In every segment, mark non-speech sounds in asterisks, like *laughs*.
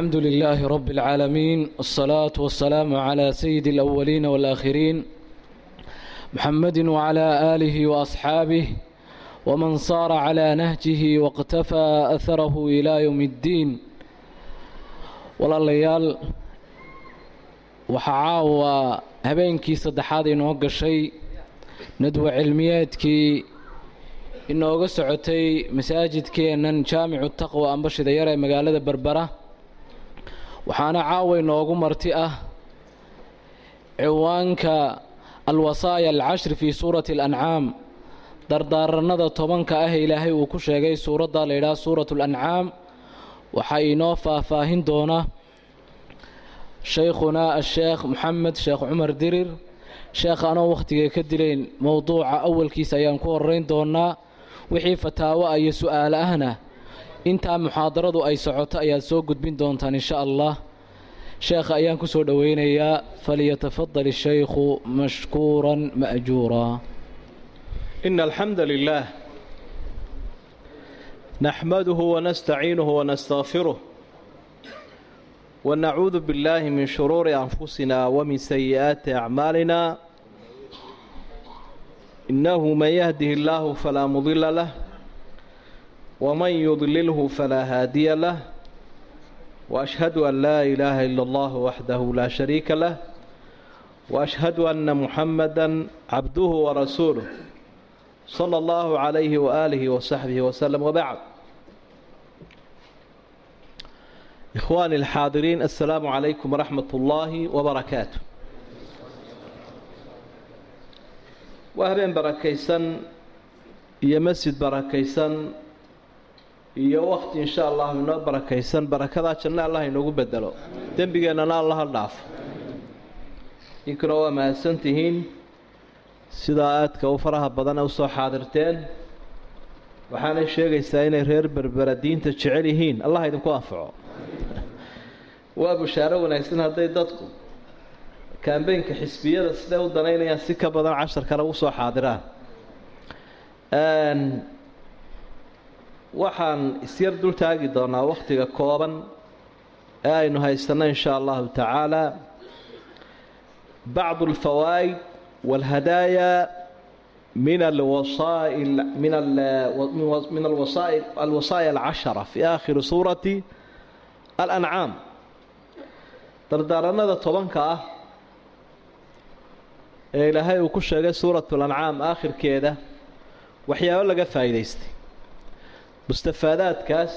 الحمد لله رب العالمين والصلاة والسلام على سيد الأولين والآخرين محمد وعلى آله وأصحابه ومن صار على نهجه واقتفى أثره إلى يوم الدين walaalayaal waxaa caawa habeenkii saddexaad inoo gashay nadwa cilmiyeedkii inooga socotay masaajidkeennan jaamicu taqwa ambashida yar ee magaalada berbera waxaana caawa inoogu marti ah ciwaanka alwasaaya alcashri fii suurati alancaam. Dardaaranada tobanka ah ilaahay uu ku sheegay suuradda la yidhaha suuratu alancaam. Waxaa inoo faahfaahin doona shaykhunaa asheekh moxamed sheekh cumar dirir. Sheekh anoo wakhtiga ka dilayn mowduuca awalkiisa ayaan ku horeyn doonaa wixii fataawo iyo su'aal ahna intaa muxaadaradu ay socoto ayaad soo gudbin doontaan insha allah sheekha ayaan ku soo dhoweynayaa falyatafadal ishaykhu mashkuuran ma'juuraa إن الحمد لله نحمده ونستعينه ونستغفره ونعوذ بالله من شرور أنفسنا ومن سيئات أعمالنا إنه من يهده الله فلا مضل له ومن يضلله فلا هادي له وأشهد أن لا إله إلا الله وحده لا شريك له وأشهد أن محمدا عبده ورسوله صلى الله عليه وآله وصحبه وسلم وبعد إخواني الحاضرين السلام عليكم ورحمة الله وبركاته وهبين بركيسا يا مسجد بركيسا iyo wakti insha allahu inoo barakaysan barakadaa janno allah inoogu bedelo. Dembigeennana allaha dhaafo inkuna waa mahadsantihiin. Sidaa aadka u faraha badana u soo xaadirteen waxaanay sheegaysaa inay reer berbera diinta jecel yihiin. Allah idinku anfaco. *laughs* Waa bushaaro wanaagsan hadday dadku kambeynka xisbiyada siday u danaynayaan si ka badan cashar kale ugu soo xaadiraan waxaan isyar dul taagi doonaa wakhtiga kooban ee aynu haysanno inshaa allahu tacaala. Bacdu alfawaa'id waalhadaaya min min alwasaaya alcashara fii aakhiri suurati alancaam dardaaranada tobanka ah ee ilaahay uu ku sheegay suuratu lancaam aakhirkeeda waxyaabo laga faa'idaystay mustafaadaadkaas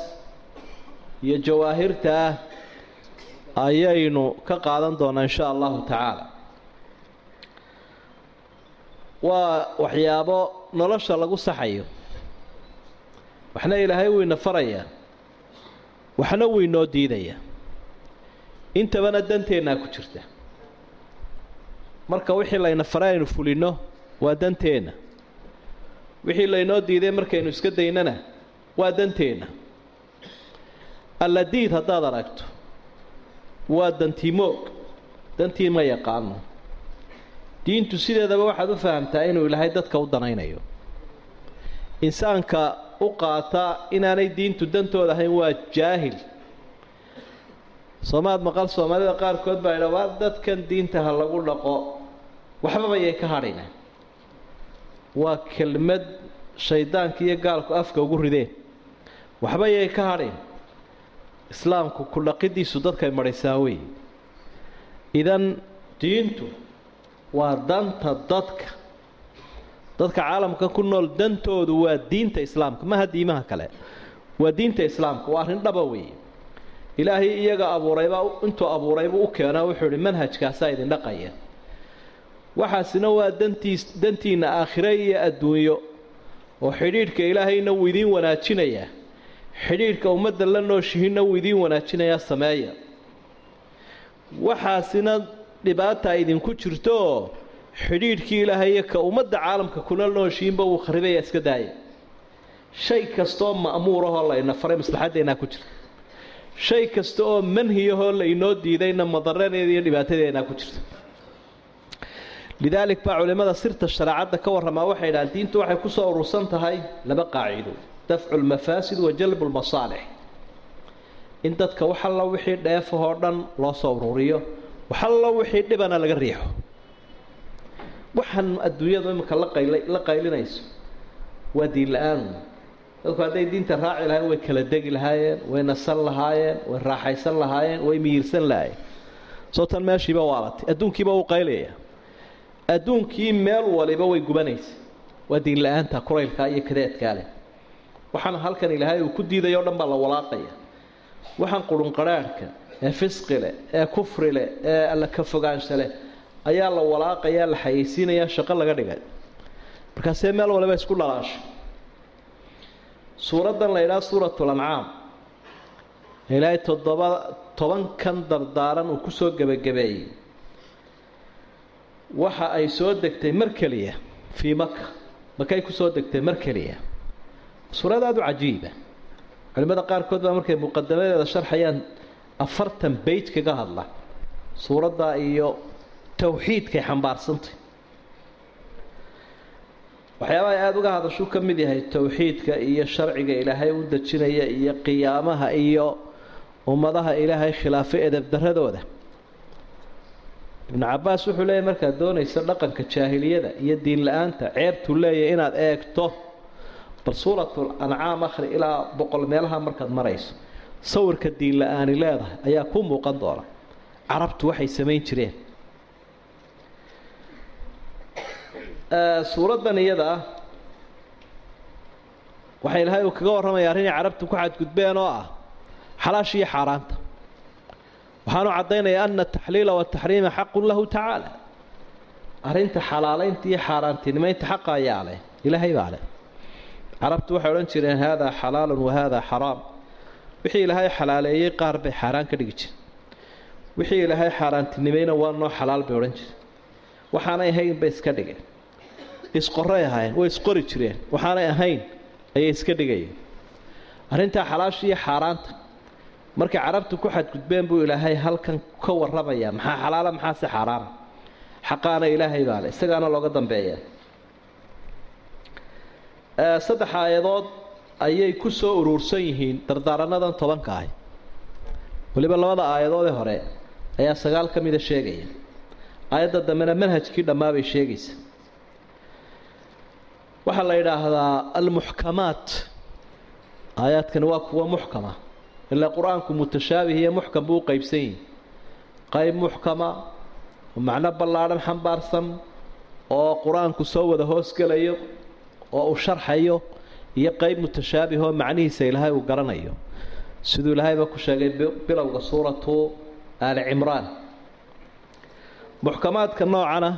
iyo jawaahirta ah ayaynu ka qaadan doonaa in sha allahu tacaala. Waa waxyaabo nolosha lagu saxayo waxna ilaahay wuu ina farayaa waxna wuu inoo diidayaa intabana danteennaa ku jirta. Marka wixii layna faray aynu fulinno waa danteenna. Wixii laynoo diiday markaynu iska daynana waa danteenna alla diid haddaad aragto. Waa dantiimoog dantii ma yaqaano. Diintu sideedaba waxaad u fahamtaa inuu ilaahay dadka u danaynayo. Insaanka u qaata inaanay diintu dantooda ahayn waa jaahil. Soomaad maqal soomaalida qaarkood baa idha waa dadkan diinta ha lagu dhaqo. Waxbaba yay ka hadhina waa kelmad shaydaanka iyo gaalku afka ugu rideen waxba yay ka hadhin islaamku ku dhaqidiisu dadkay marhaysaa wey. Idan diintu waa danta dadka. Dadka caalamka ku nool dantoodu waa diinta islaamka. Maha diimaha kale? Waa diinta islaamka. Waa arrin dhaba weeye ilaahay iyaga abuurayba intuu abuuraybu u keena wuxuu ihi manhajkaasaa idin dhaqaya. Waxaasina waa dantiis dantiinna aakhire iyo adduunyo. Oo xidhiidhka ilaahayna wuu idiin wanaajinayaa xidhiidhka ummadda la nooshihiinna wuu idiin wanaajinayaa sameeya. Waxaasina dhibaata idinku jirtooo xidhiidhkii ilaahay ka ummadda caalamka kula nooshiinba wuu kharibaya iska daaya shay kastaoo ma'muurahoo layna faray maslaxaddeenaa ku jirta. Shay kasta oo manhiyahoo laynoo diidayna madaradeeda iyo dhibaatadeennaa ku jirta. Lidaalik baa culimmada sirta shareecadda ka warramaa waxay idhahaan diintu waxay ku soo urursan tahay laba qaacido dafcu lmafaasid wa jalbu lmasaalix in dadka waxallo wixii dheefahoo dhan loo soo ururiyo waxallo wixii dhibana laga riixo. Waxaan adduunyadu imika la qaylinayso. Waa diin la'aan. Dadku hadday diinta raaci lahayen way kala degi lahaayeen way nasan lahaayeen way raaxaysan lahaayeen way miyirsan lahaayeen. Soo tan meeshiiba waalatay adduunkiiba uu qaylaya adduunkii meel waliba way gubanaysa. Waa diin la'aanta kuraylkaa iyo kadeedkaa leh waxaan halkan ilaahay uu ku diiday o dhan baa la walaaqaya. Waxaan qurunqarhaadhka ee fisqi leh ee kufri leh ee alla ka fogaansha leh ayaa la walaaqayaa la xayeysiinayaa shaqo laga dhigay. Markaasee meel waliba isku dhalaasho suuraddan la yidhaha suuratul ancaam ilaahay toddoba tobankan dardaaran uu ku soo gebagabeeyey waxa ay soo degtay mar keliya fii maka makay ku soo degtay mar keliya suurad aada u cajiiba. Culimmada qaarkood baa markay muqadamadeeda sharxayaan afartan beyt kaga hadla. Suuradda iyo tawxiidkay xambaarsantay waxyaabaha aada uga hadashuu ka mid yahay towxiidka iyo sharciga ilaahay u dejinaya iyo qiyaamaha iyo ummadaha ilaahay khilaafo edabdaradooda ibnu cabaas wuxuu leeyahy markaad doonayso dhaqanka jaahiliyada iyo diin la'aanta ceebtuu leeyahy inaad eegto bal suuratul ancaam akhri ilaa boqol meelaha markaad marayso sawirka diin la'aani leedahay ayaa ku muuqan doona. Carabtu waxay samayn jireen. Suuraddan iyada ah waxaa ilaahay uu kaga warramaya arrinay carabtu ku xadgudbeen oo ah xalaasha iyo xaaraanta. Waxaanu caddaynaya ana ataxliila wataxriima xaqun lahu tacaala arrinta xalaalaynta iyo xaaraantinimaynta xaqa ayaa leh ilaahay baa leh carabtu waxay odhan jireen haadaa xalaalun wa haadaa xaraam. Wixii ilaahay xalaaleeyey qaar bay xaaraan ka dhigi jireen. Wixii ilaahay xaaraantinimayna waa noo xalaal bay odhan jireen. Waxaanay ahayn bay iska dhigeen. Isqoray ahaayeen way isqori jireen. Waxaanay ahayn ayay iska dhigayeen arrintaa xalaasha iyo xaaraanta. Markay carabtu ku xadgudbeen buu ilaahay halkan ka warramayaa maxaa xalaala maxaase xaaraana? Xaqaana ilaahay baa le isagaana looga dambeeyaa saddex aayadood ayay ku soo uruursan yihiin dardaaranadan tobanka ahi weliba labada aayadoodee hore ayaa sagaal ka mida sheegaya. Aayadda dambena manhajkii dhammaabay sheegaysa waxaa la yidhaahdaa almuxkamaat. Aayaadkani waa kuwa muxkama. Ilaa qur'aanku mutashaabih iyo muxkam buu u qeybsan yihi qayb muxkama oo macno ballaadhan xambaarsan oo qur'aanku soo wada hoosgelayo oo uu sharxayo iyo qeyb mutashaabih oo macnihiisa ilaahay uu garanayo. Siduu ilaahayba ku sheegay bilowga suuratu aali cimraan. Muxkamaadka noocana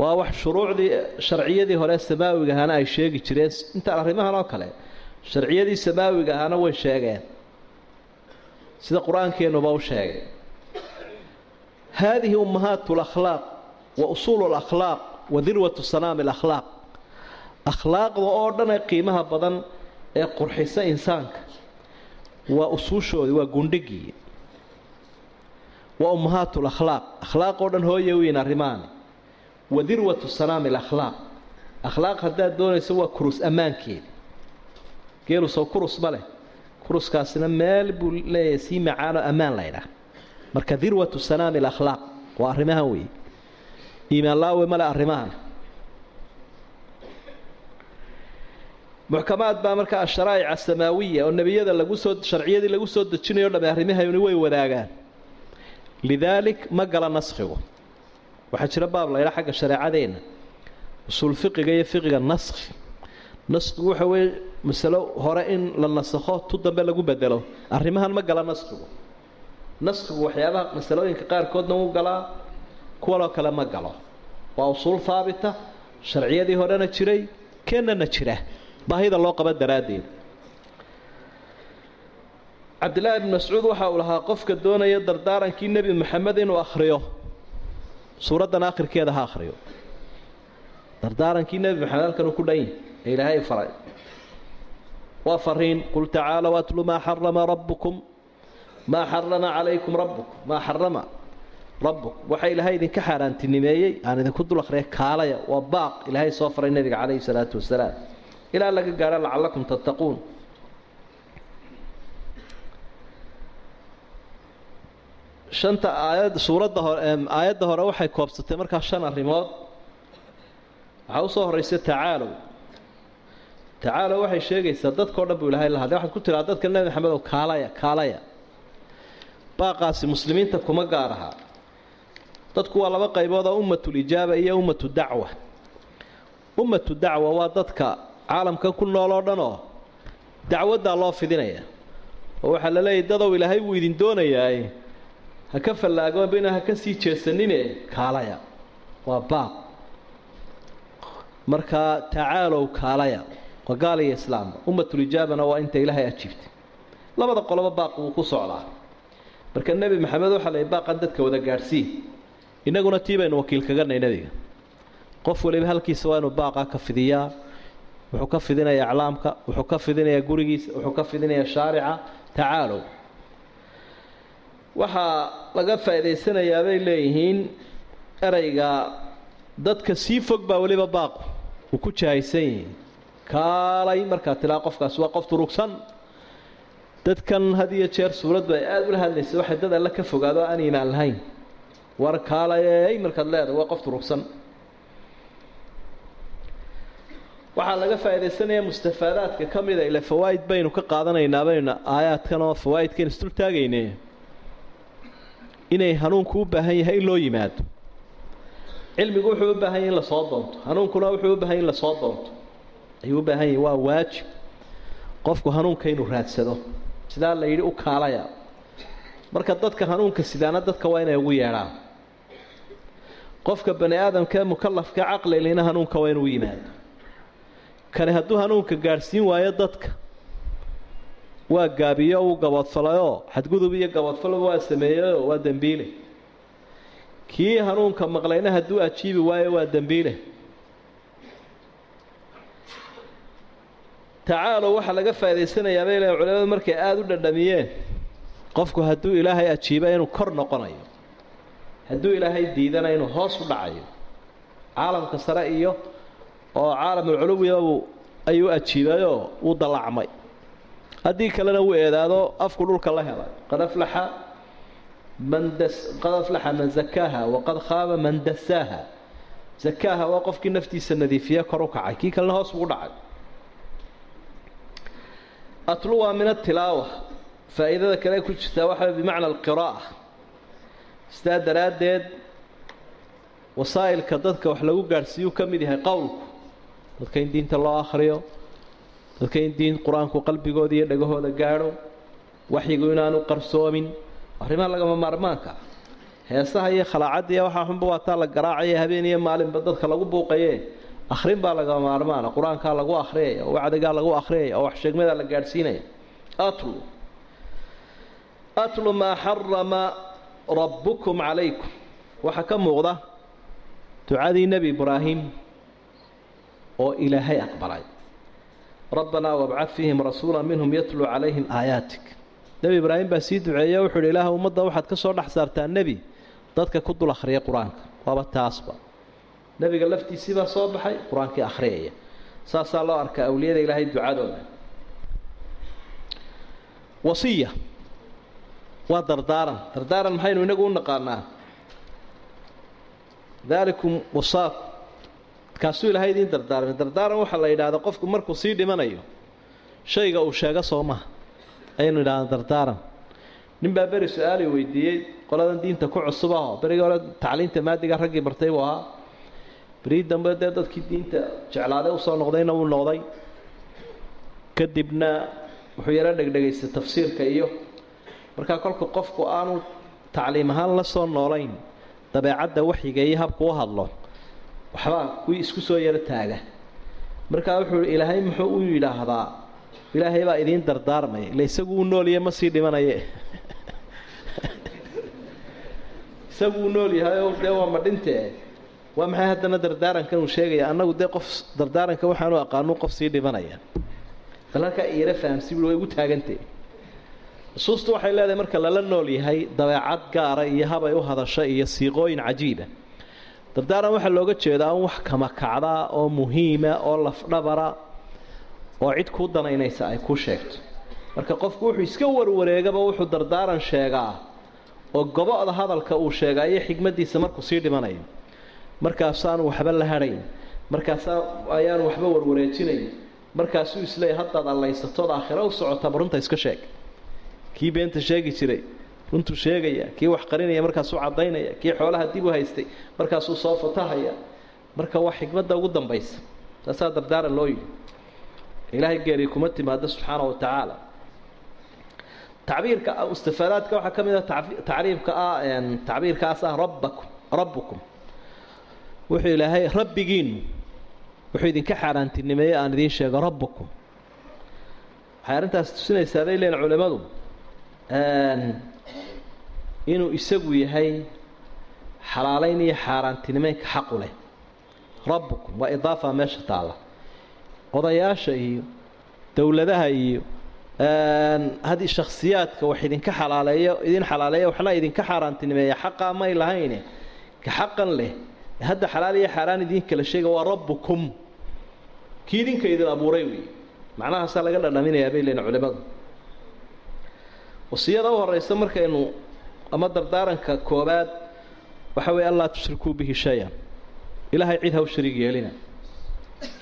waa wax shuruucdii sharciyadii hore samaawiga ahaana ay sheegi jireen. Intaan arrimahan oo kale sharciyadii samaawiga ahaana way sheegeen. Sida qur'aankeenuba u sheegay. Haadihi ummahaat lakhlaaq wa usuulu lakhlaaq wa dirwatu sanaami alakhlaaq akhlaaqda oo dhan ee qiimaha badan ee qurxisa insaanka. Waa usuushoodii waa gundhigii waa ummahaat lakhlaaq akhlaaq oo dhan hooye weyn arrimaani. Wa dirwatu sanaami alakhlaaq akhlaaq haddaad doonayso waa kurus ammaankeeda geelu sow kurus ma leh. Kuruskaasina meel buu leeyahay sii macaanoo ammaan laydhaah marka dirwatu sanaami alakhlaaq waa arrimahan weeye iimaan laawe male arrimahan muxkamaad baa markaa asharaa'ic asamaawiya oo nebiyada lagu soo sharciyadii lagu soo dejinayo o dhame arrimahayni way wadaagaan. Lidaalik ma gala naskhigu. Waxaa jira baab laydhaa xagga shareecadeenna. Usuul fiqiga iyo fiqiga naskhi. Naskhigu waxa weeye masalo hore in la nasakho tu dambe lagu bedelo. Arrimahan ma gala naskhigu. Naskhigu waxyaabaha masalooyinka qaarkoodna wuu galaa kuwanoo kale ma galo. Waa usuul haabita sharciyadii horena jiray keenana jira baahida loo qaba daraaddeed. Cabdillaahi ibn mascuud waxa uu lahaa qofka doonaya dardaarankii nebi maxamed inuu akhriyo. Suuraddan akhirkeeda ha akhriyo. Dardaarankii nebi maxamed halkan uu ku dhan yahy ee ilaahay faray. Waa fariin qul tacaalow atlu maa xarama rabbukum maa xarama calaykum rabbukum maa xarama rabbuk waxa ilaahay idinka xaaraantinimeeyey aan idinku dul akhriya kaalaya. Waa baaq ilaahay soo faray nebiga calayhi salaatu wasalaam ilaa laga gaadho lacallakum tattaquun. Shanta aayad suuradda hore aayadda hore waxay koobsatay markaa shan arrimood. Waxaa u soo horraysa tacaalow tacaalow waxay sheegaysaa dadkao dhan buu ilahay la hadlay. Waxaad ku tiraa dadka nebi maxamed ow kaalaya kaalaya. Baaqaasi muslimiinta kuma gaar aha. Dadku waa laba qaybood oo ummatulijaaba iyo ummatu dacwa. Ummatu dacwa waa dadka caalamkan ku nool oo dhan oo dacwaddaa loo fidinaya. Oo waxaa la leeyahy dadow ilaahay wuu idin doonayaaye ha ka fallaagoonbina ha ka sii jeesanine kaalaya. Waa baaq markaa tacaalow kaalaya waa gaal iyo islaamba ummatulijaabana waa inta ilaahay ajiibtay labada qoloba baaq wuu ku socdaa. Marka nebi maxamed waxaa la baaqan dadka wada gaadhsii innaguna tii baynu wakiil kaganay nebiga. Qof waliba halkiisa waa inuu baaqaa ka fidiyaa wuxuu ka fidinayaa aclaamka wuxuu ka fidinayaa gurigiisa wuxuu ka fidinayaa shaarica tacaalow waxaa laga faa'idaysanayaa bay leeyihiin ereyga dadka sii fog baa weliba baaqu uu ku jahaysan yihiin kaalay markaa tilaa qofkaasi waa qof durugsan dadkan had iyo jeer suuraddu ay aada ula hadlaysa waxay dad alle ka fogaado aan iimaan lahayn. War kaalayey markaad leedahay waa qof durugsan waxaa laga faa'idaysanayaa mustafaadaadka ka mida ile fawaa'id baynu ka qaadanaynaa baynu aayaadkan oo fawaa'idkan isdul taagayne inay hanuunku u baahan yahay in loo yimaado. Cilmigu wuxuu u baahan yahay in la soo doonto. Hanuunkuna wuxuu u baahan yahy in la soo doonto. Ayuu u baahan yahay waa waajib. Qofku hanuunka inuu raadsado. Sidaa la yidhi u kaalaya. Marka dadka hanuunka sidaana dadka waa inay ugu yeedhaan. Qofka bani aadamka ee mukalafka caqlilina hanuunka waa inuu yimaado kani hadduu hanuunka gaadhsiin waayo dadka waa gaabiyo uu gaboodfalayoo xadgudub iyo gaboodfalba waa sameeyeyoo waa dembiile kii hanuunka maqlayna hadduu ajiibi waayo waa dembiile tacaalow waxaa laga faa'idaysanayaa bay leeyn culimadu markay aada u dhadhamiyeen. Qofku hadduu ilaahay ajiiba inuu kor noqonayo hadduu ilaahay diidana inuu hoos u dhacayo caalamka sare iyo oo caalamulculuwiyabu ayuu ajiibayoo wuu dallacmay. Haddii kalena wuu eedaado afku dhulka la helay. Qad aflaxa man das qad aflaxa man zakaaha waqad khaaba man dasaaha. Zakaaha waa qofkii naftiisa nadiifiye kor u kacay. Kii kalena hoos buu dhacay. Atlu waa min atilaawa faa'iidada kale ku jirtaa waxaa bimacna alqiraa'a. Sidaa daraaddeed wasaa'ilka dadka wax lagu gaadhsiiyuu ka mid yahay qowlku dadka in diinta loo akhriyo dadka in diin qur'aanku qalbigooda iyo dhagahooda gaadho waxyigu inaanu qarsoomin arrimaha lagama maarmaanka. Heesaha iyo khalaacaddiiya waxaa xunba waataa la garaacaya habeen iyo maalinba dadka lagu buuqaye akhrin baa lagama maarmaana qur'aankaa lagu akhriyaya oo wacdigaa lagu akhriyaya oo waxsheegmadaa la gaadhsiinaya. Atlu. Atlu maa xarama rabbukum calaykum. Waxaa ka muuqda ducadii nebi ibraahim oo ilaahay aqbalay. Rabbanaa wabcad fiihim rasuula minhum yatluu calayhim aayaatik nebi ibraahim baa sii duceeya wuxuu uhi ilaah ummadda waxaad ka soo dhex saartaa nebi dadka ku dul akhriya qur'aanka. Waaba taasba. Nebiga laftiisii baa soo baxay qur'aankii akhriyaya. Saasaa loo arkaa awliyada ilaahay ducadooda. Wasiya. Waa dardaaran. Dardaaran maxaynu inagu u naqaanaa? Daalikum wasaaq kaasuu ilaahay idiin dardaarmay dardaaran waxaa la yidhaahdaa qofku markuu sii dhimanayo shayga uu sheego soo maha. Ayaynu idhahdaa dardaaran. Nin baa beri su'aali weydiiyey qoladan diinta ku cusub ahoo berigii hore tacliinta maadiga raggii bartay buu ahaa. Berii dambe dee dadkii diinta jeclaaday u soo noqdayna wuu noqday. Kadibna wuxuu yaro dhegdhegaystay tafsiirka iyo markaa kolka qofku aanu tacliim ahaan la soo noolayn dabeecadda waxyiga iyo habku u hadlo waxbaa kuwii isku soo yaro taaga. Markaa wuxuu ilaahay muxuu u yidhaahdaa? Ilaahay baa idiin dardaarmaya ila isagu uu noolyahe ma sii dhimanaye. *laughs* Isagu uu nool yahay oo dee waa madhintee waa maxay haddana dardaarankan uu sheegaya? Annagu dee qof dardaaranka waxaanu aqaanu qof sii dhimanaya. Bal halkaa iyara fahamsi bui way igu taagantay nusuustu waxay leedahay marka lala nool yahay dabeecad gaara iyo habay u hadasho iyo siiqooyin cajiiba dardaaran waxaa looga jeedaa un wax kama kacdaa oo muhiima oo lafdhabara oo cid kuu danaynaysa ay kuu sheegto. Marka qofku wuxuu iska warwareegaba wuxuu dardaaran sheegaa oo gobo-da hadalka uu sheegaayo xigmaddiisa markuu sii dhimanayo. Markaasaanu waxba la hadhayn. Markaasaa ayaanu waxba warwareejinayn. Markaasuu isleeyahy haddaad allaysatood aakhiro u socotaba runta iska sheeg. Kii beenta sheegi jiray runtuu sheegaya kii wax qarinaya markaasuu caddaynaya kii xoolaha dib u haystay markaasuu soo fatahaya marka waa xikmadda ugu dambaysa. Taasaa dardaaran loo yidhi. Ilaahay geeri kuma timaado subxaana wa tacaala. Tacbiirka istifaadaadka waxaa ka mid a tacriibka ah tacbiirkaas ah rabbakum rabbukum. Wuxuu ilaahay rabbigiinu wuxuu idinka xaaraantinimeeyey aan idiin sheego rabbukum. Waxay arrintaas tusinaysaa bay leeyiin culimmadu inuu isagu yahay xalaalayn iyo xaaraantinimeynka xaqu leh. Rabbukum waa idaafa meesha taalla. Odayaasha iyo dowladaha iyo haddii shakhsiyaadka wax idinka xalaaleeyo idin xalaaleeya waxna idinka xaaraantinimeeya xaqaa may lahayne ka xaqan leh. Hadda xalaal iyo xaaraan idin kala sheega waa rabbukum. Kii idinka idin abuuray wey macnahaasaa laga dhadhaminayaa bay leeyiin culimadu. Wasiyada u horeysa markaynu ama dardaaranka koobaad waxa weeye allaa tushrikuu bihi shay-an ilaahay cid haw shariig yeelina.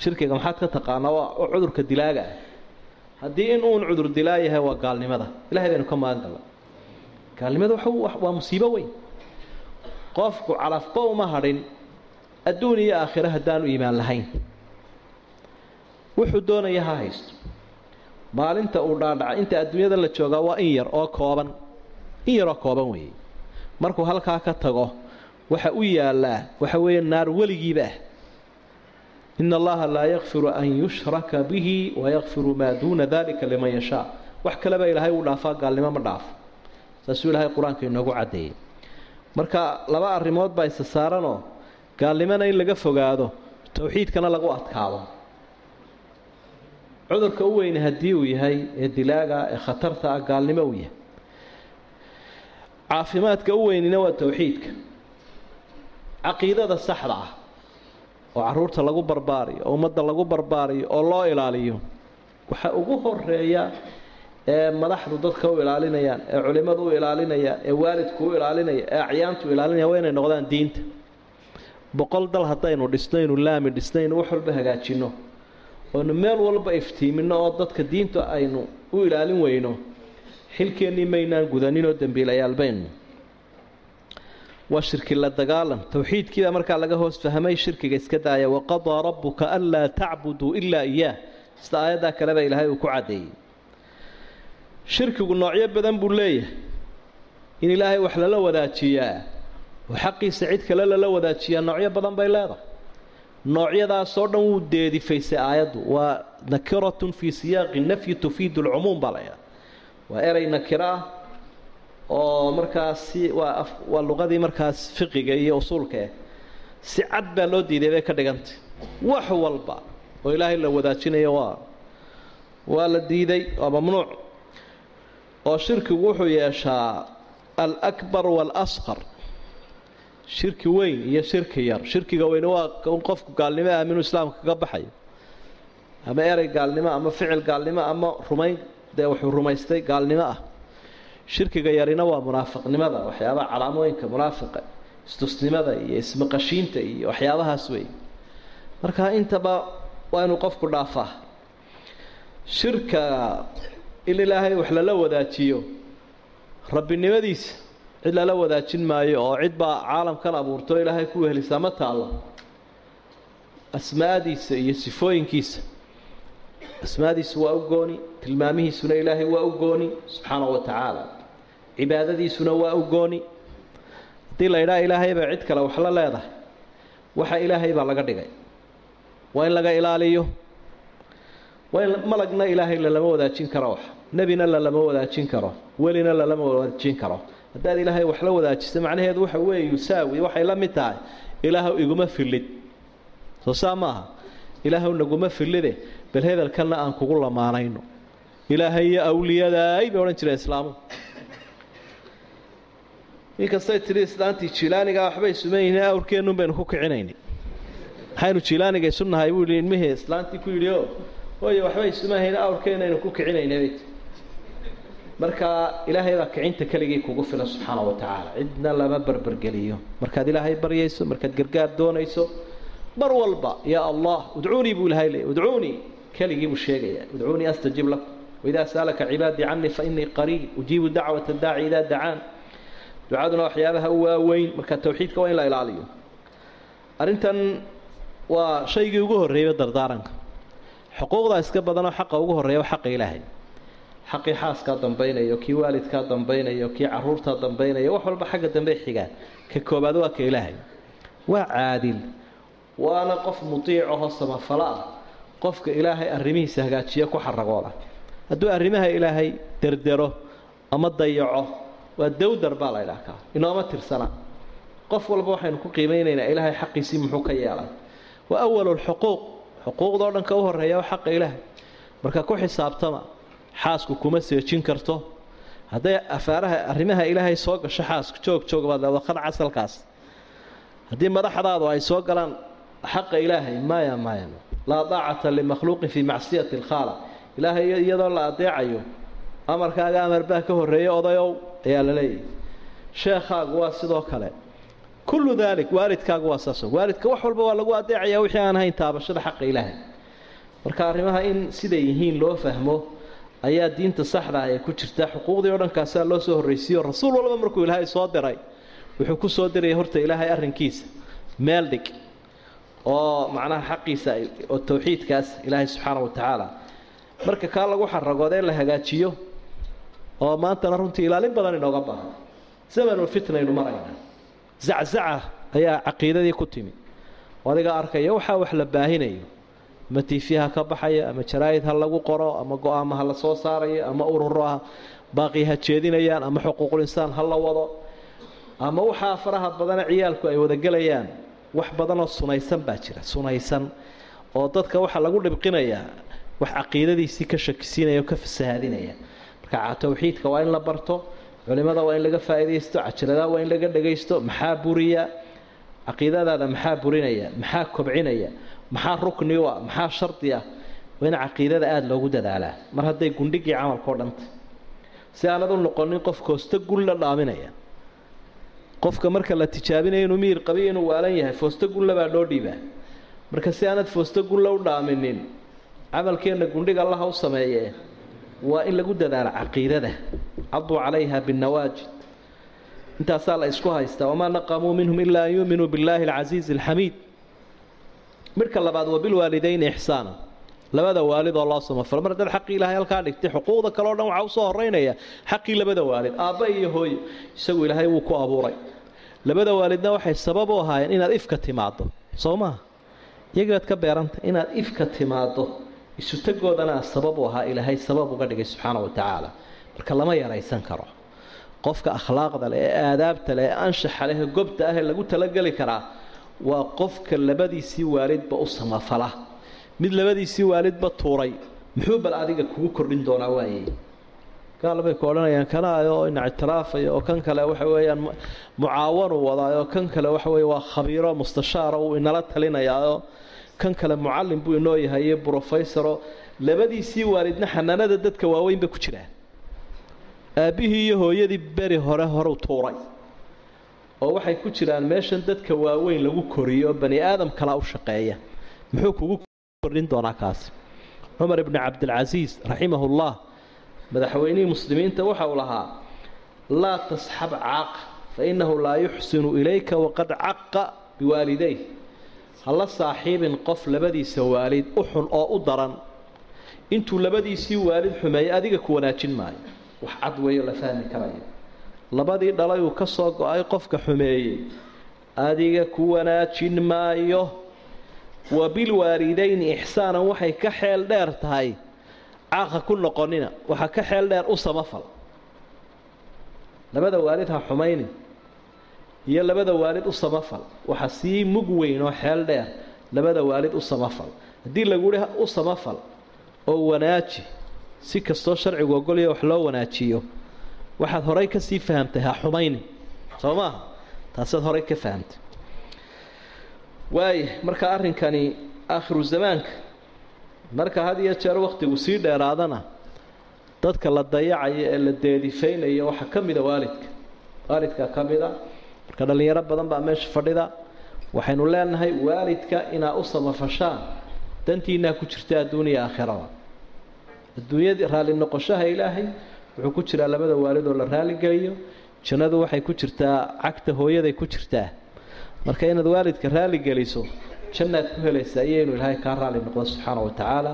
Shirkiga maxaad ka taqaanaa waa cudurka dilaaga ah. Haddii in uun cudur dilaa yahay waa gaalnimada. Ilahay baynu ka magan galla gaalnimada waa musiibo weyn. Qofku calafba uma hadhin adduun iyo aakhiro haddaanu iimaan lahayn. Wuxuu doonaya ha haysto. Maalinta uu dhaadhaca inta adduunyada la joogaa waa in yar oo kooban in yaroo kooban weeye. Markuu halkaa ka tago waxa u yaallaa waxa weeye naar weligiiba. Ah ina allaha laa yakfiru an yushraka bihi wayakfiru maa duuna dalika liman yashaa wax kaleba ilaahay uu dhaafaa gaalnimo ma dhaafo saasuu ilaahay qur'aanka inoogu caddeeyey. Marka laba arrimood baa isa saaranoo gaalnimona in laga fogaado towxiidkana lagu adkaado. Cudurka u weyne haddii uu yahay ee dilaaga ee khatarta ah gaalnimo uu yahay caafimaadka u weynina waa towxiidka caqiidada saxda ah oo carruurta lagu barbaariyo oo ummadda lagu barbaariyo oo loo ilaaliyo waxaa ugu horreeya ee madaxdu dadka u ilaalinayaan ee culimmadu u ilaalinayaan ee waalidku u ilaalinaya ee acyaantu ilaalinaya waa inay noqdaan diinta. Boqol dal haddaynu dhisnaynu laami dhisnaynu wax walba hagaajinno. Oonu meel walba iftiimino oo dadka diinta aynu u ilaalin weyno xilkeennii maynaan gudaninoo dembiilayaal baynu waa shirki la dagaalan towxiidkiibaa markaa laga hoos fahmay shirkiga iska daaya waqadaa rabbuka anlaa tacbuduu ilaa iyaah sida aayaddaa kaleba ilaahay uu ku caddeeyey. Shirkigu noocyo badan buu leeyahay. In ilaahay wax lala wadaajiyaa oo xaqiisa cid kale lala wadaajiyaa noocyo badan bay leedahay. Noocyadaasoo dhan wuu deedifaysay aayaddu. Waa nakiratun fii siyaaqi nafyi tufiidu lcumuum baa laydhaha waa erey nakiro ah oo markaas si waa waa luqadii markaas fiqiga iyo usuulka eh. Si cad baa loo diiday bay ka dhigantay. Wax walba oo ilaahay la wadaajinayo waa waa la diiday waa mamnuuc. Oo shirkigu wuxuu yeeshaa alakbar waalasqar shirki weyn iyo shirki yar. Shirkiga weyne waa qofku gaalnimo aaminu islaamka kaga baxayo. Ama erey gaalnimo ama ficil gaalnimo ama rumayn dee wuxuu rumaystay gaalnimo ah. Shirkiga yarina waa munaafiqnimada waxyaabaha calaamooyinka munaafiqa istusnimada iyo ismaqashiinta iyo waxyaabahaas wey marka intaba waa inuu qofku dhaafaa shirka in ilaahay wax lala wadaajiyo rabbinimadiisa cid lala wadaajin maayo oo cid baa caalamkan abuurto ilaahay ku wehelisaa ma taalla. Asmaadiisa iyo sifooyinkiisa asmaadiisu waa u gooni tilmaamihiisuna ilaahay waa u gooni subxaanahu wa tacaala. Cibaadadiisuna waa u gooni. Haddii la idhaha ilaahay cid kale wax la leedahay waxa ilaahay baa laga dhigay. Waa in laga ilaaliyo. Waa in malagna ilaahay lalama wadaajin karo. Wax nebina lalama wadaajin karo. Welina lalama wadaajin karo. Haddaad ilaahay wax la wadaajisa macnaheedu waxa weeye yusaawi waxay la mid tahay. Ilaahw iguma filid soo saa maaha ilaahw naguma filide bal hebelkanna aan kugu lamaanayno. Ilaahay iyo awliyadaay bay odhan jireen islaamu. Inkastay tidhi islaantii jilaanigaa waxbay suman yihiin awrkeennun baynu ku kicinayna maxaynu jilaaniga isu nahay buu yidhi ilmihii islaantii ku yidhi o hooye waxbay sumahayn awrkeennaynu ku kicinayna bayt marka ilaahay baa kicinta keligii kugu filan subxaana wa tacaala. Cidna lama berbergeliyo markaad ilaahay baryayso markaad gargaar doonayso mar walba yaa allah udcuunii buu ilahay leey udcuunii keligii buu sheegaya udcuunii astajib lakum waidaa saalaka cibaadii canii fainii qariib ujiibu dacwata daaci idaa dacaan. Ducaduna waxyaabaha u waaweyn marka tawxiidka waa in la ilaaliyo. Arrintan waa shaygii ugu horreeyay dardaaranka. Xuquuqdaa iska badanoo xaqa ugu horreeya waa xaqa ilaahay. Xaqii xaaskaa dambaynayo kii waalidkaa dambaynayo kii caruurtaa dambaynayo wax walba xagga dambe xigaan. Ka koobaad waa ka ilaahay. Waa caadil. Waana qof mutiicahoo samafalo ah qofka ilaahay arrimihiisa hagaajiya ku xaragooda hadduu arrimaha ilaahay derdero ama dayaco waa dawdar baa la ydhaahkaa inooma tirsana. Qof walba waxaynu ku qiimeynaynaa ilaahay xaqiisii muxuu ka yeelay. Waa awalulxuquuq xuquuqdao dhan ka u horreeya xaqa ilaahay. Marka ku xisaabtama xaasku kuma seejin karto. Hadday afaaraha arrimaha ilaahay soo gasho xaasku joog joog baad leeda qanac asalkaas haddii madaxdaadu ay soo galaan xaqa ilaahay maya maya laa daacata limakhluuqin fii macsiyati alkhaaliq ilaahay iyadoo la adeecayo amarkaaga amar baa ka horreeya odayow ayaa la leeyahay. Sheekhaagu waa sidoo kale. Kullu daalik waalidkaagu waa saaso waalidka wax walba waa lagu adeecayaa wixii aan hayn taabashada xaqa ilaahay. Marka arrimaha in siday yihiin loo fahmo ayaa diinta saxda ay ku jirtaa xuquuqdii oo dhankaasaa loo soo horraysiiyo rasuul walba markuu ilaahay soo diray wuxuu ku soo diraya horta ilaahay arrinkiisa. Meel dhig oo macnaha xaqiisa oo tawxiidkaas ilaahay subxaana wa tacaala. Marka kaa lagu xaragooda in la hagaajiyo oo maantana runtii ilaalin badan inooga baahan zamanulfitnaynu maraynaa zaczaca ayaa caqiidadii ku timi. Adiga arkaya waxaa wax la baahinayo. Ama tiifiha ka baxaya ama jaraa'id ha lagu qoro ama go'aama ha la soo saarayo ama ururo ah baaqi ha jeedinayaan ama xuquuqul insaan ha la wado ama waxaa faraha badana ciyaalku ay wadagelayaan wax badanoo sunaysan baa jira. Sunaysan oo dadka waxaa lagu dhibqinayaa wax caqiidadiisii ka shakisiinaya oo ka fasahaadinaya marka tawxiidka waa in la barto culimada waa in laga faa'iidaysto cajaladaha waa in laga dhagaysto maxaa buriya? Caqiidadaada maxaa burinaya? Maxaa kobcinaya? Maxaa rukni u ah maxaa shardi ah? Waa in caqiidada aada loogu dadaalaa. Mar hadday gundhigii camalka o dhanta si aanad u noqonin qof koosta gun la dhaaminaya qofka marka la tijaabinayo inuu miyir qabiy inuu waalan yahay foosto gunla baa loo marka si aanad foosto gunla u dhaaminin camalkeenna gundhiga allaha u sameeye waa in lagu dadaalo caqiidada. Caduu calayha binnawaajid. Intaasaa la isku haystaa wamaa naqamuu minhum ilaa an yuuminuu billaahi alcasiizi alxamiid. Midhka labaad waa bilwaalidayni ixsaana. Labada waalid oo loo samafalo mar haddaad xaqii ilaahay halkaa dhigtay xuquuqda kale dhan waxaa u soo horeynaya xaqii labada waalid aabba iyo hooyo isagu ilaahay wuu ku abuuray labada waalidna waxay sabab u ahaayeen inaad ifka timaaddo soo maha iyagaad ka beerantay inaad ifka timaaddo isutagoodana sabab u ahaa ilaahay sabab uga dhigay subxaana wa tacaala. Marka lama yaraysan karo. Qofka akhlaaqda leh ee aadaabta leh ee anshaxa leh ee gobta ah ee lagu talageli karaa waa qofka labadiisii waalidba u samafala. Mid labadiisii waalidba tuuray muxuu bal adiga kugu kordhin doonaa waaye gaal bay ku odhanayaan kanaayo ina ictiraafaya oo kan kale waxa weeyaan mucaawanu wadaayo kan kale waxa weye waa khabiiro mustashaaro uu inala talinayaayo kan kale mucallim buu inoo yahay iyo brofesoro labadiisii waalidna xanaanada dadka waaweyn ba ku jiraan. Aabbihii iyo hooyadii beri hore horu tuuray oo waxay ku jiraan meeshan dadka waaweyn lagu koriyo bani aadam kala u shaqeeya. Muxuu kugu kordhin doonaa kaasi? Cumar ibni cabdilcasiis raximahullah madaxweynihii muslimiinta waxa uu lahaa laa tasxab caaq fa innahu laa yuxsinu ilayka waqad caqa biwaalidayh hala saaxiibin qof labadiisa waalid u xun oo u daran intuu labadiisii waalid xumeeyay adiga ku wanaajin maayo. Wax cad weeyo la fahmi karayo. Labadii dhalay uu ka soo go'ay qofka xumeeyey adiga ku wanaajin maayo. Wa bilwaalidayni ixsaanan waxay ka xeel dheer tahay caaqa ku noqonina waxaa ka xeel dheer u samafal labada waalid ha xumaynin iyo labada waalid u samafal waxa sii mug weyn oo xeel dheer labada waalid u samafal haddii lagu hi u samafal oo wanaaji si kastoo sharcigu ogolaya wax loo wanaajiyo waxaad horay ka sii fahamtay ha xumaynin. Soo maaha taasaad horay ka fahamtay. Waaya marka arrinkani aakhiru zamaanka marka had iyo jeer wakhtigu sii dheeraadana dadka la dayacayo ee la deedifaynayo waxaa ka mida waalidka. Waalidkaa ka mida marka dhallinyaro badan baa meesha fadhida waxaynu leenahay waalidka inaa u samafashaan dantiinaa ku jirta adduuniya aakhirada. Adduunyadii raalli noqoshaha ilaahay wuxuu ku jiraa labada waalid oo la raaligeliyo jannadu waxay ku jirtaa cagta hooyaday ku jirtaa. Marka inaad waalidka raali geliso jannaad ku helaysaa iyo inuu ilaahay kaa raali noqdo subxaana wa tacaala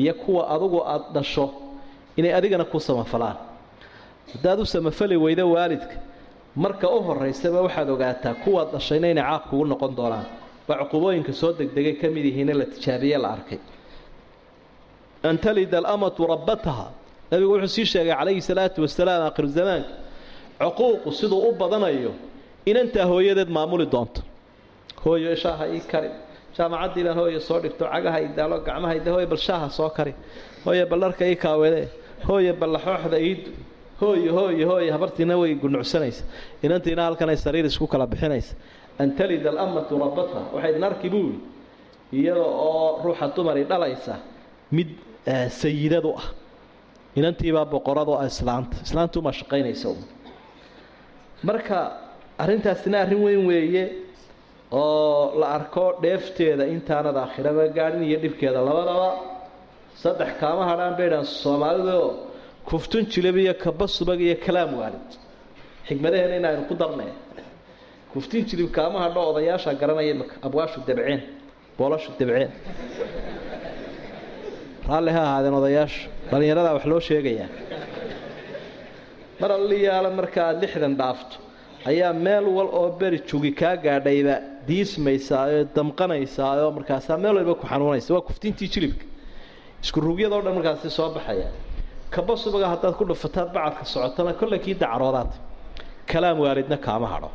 iyo kuwa adugu aada dhasho inay adigana ku samafalaan. Haddaad u samafali weydo waalidka marka u horeysaba waxaad ogaataa kuwaad dhashayna inay caaq kugu noqon doonaan. Waa cuqubooyinka soo degdegay ka mid yihiine la tijaabiye la arkay. An talida alamatu rabbataha. Nabigu wuxuu sii sheegay calayhi salaatu wasalaam aakhiru zamaanka cuquuqu siduu u badanayo inantaa hooyadeed maamuli doonto hooyo shaaha ii kari. Jaamacaddii baan hooyo soo dhigto cagaha i daalo gacmaha ide hooyo bal shaaha soo kari. Hooyo bal dharka ii kaawede hooyo bal laxooxda iidu hooyo hooyo hooyo habartiina way gunucsanaysa inantiina halkanay sariir isku kala bixinaysa. An talida alamatu rabbataha waxay idin arki buuli iyada oo ruuxa dumari dhalaysa mid sayidadu ah. Inantiibaa boqoradu ah islaanta. Islaantumaa shaqaynaysa marka arrintaasina arrin weyn weeye oo la arko dheefteeda intaanad aakhiraba gaadhin iyo dhibkeeda labadaba saddex kaama hadhaan baydhaan soomaaliduoo kuftun jilab iyo kaba subag iyo kalaam waalid. Xikmadaheena in aynu ku darnay. Kuftin jilib kaama hadho odayaasha garanaya imaka abwaashu dabceen boolashu dabceen. Raalli ha ahaadeen odayaashu dhallinyaradaa wax loo sheegayaa mar alliyaala marka aada lixdan dhaafto ayaa meel wal oo beri jugi kaa gaadhayba diismaysaa oo damqanaysaa oo markaasaa meel walba ku xanuunaysa. Waa kuftintii jilibka. Isku rugyadao dhan markaasi soo baxaya. Kaba subaga haddaad ku dhufataad bacadka socotana kolle kii dacroodaad kalaam waalidna kaama hadho.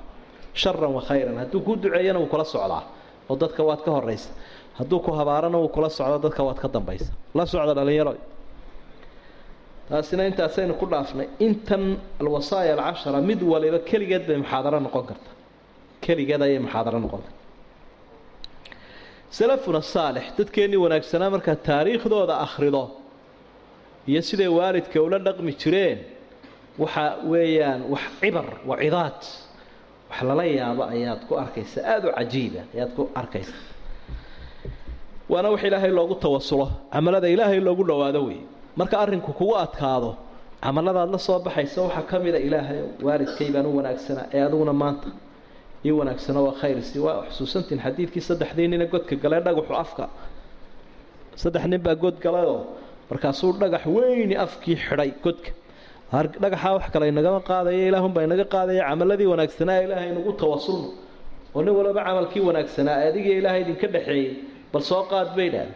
Sharan wa khayran. Hadduu kuu duceeyana wuu kula socdaa oo dadka waad ka horaysa hadduu ku habaarana wuu kula socdo dadka waad ka dambaysa. La socda dhallinyaro taasina intaasaynu ku dhaafnay. Intan alwasaaya alcashara mid waliba keligeed bay muxaadaro noqon karta keligeed ayay muxaadaro noqon karta salafuna saalix dadkeennii wanaagsanaa markaad taariikhdooda akhrido iyo siday waalidka ula dhaqmi jireen waxa weeyaan wax cibar wacidaad wax lala yaabo ayaad ku arkaysa aada u cajiiba ayaad ku arkaysa. Waana wax ilaahay loogu tawasulo camalada ilaahay loogu dhowaado wey marka arrinku kugu adkaado camaladaad la soo baxaysa waxaa ka mida ilaahay waalidkay baan u wanaagsanaa ee adiguna maanta ii wanaagsano waa khayrsi waa xusuusantiin xadiidkii saddexdii nina godka galee dhagaxu afka. Saddex nin baa god galayoo markaasuu dhagax weyni afkii xidhay godka. Dhagaxaa wax kale inagama qaadaya ilaahunbaa inaga qaadaya camaladii wanaagsanaa ilaahay inagu tawasulno oo nin walaba camalkii wanaagsanaa adigii ilaahay idinka dhexeeyey bal soo qaad bay dhaah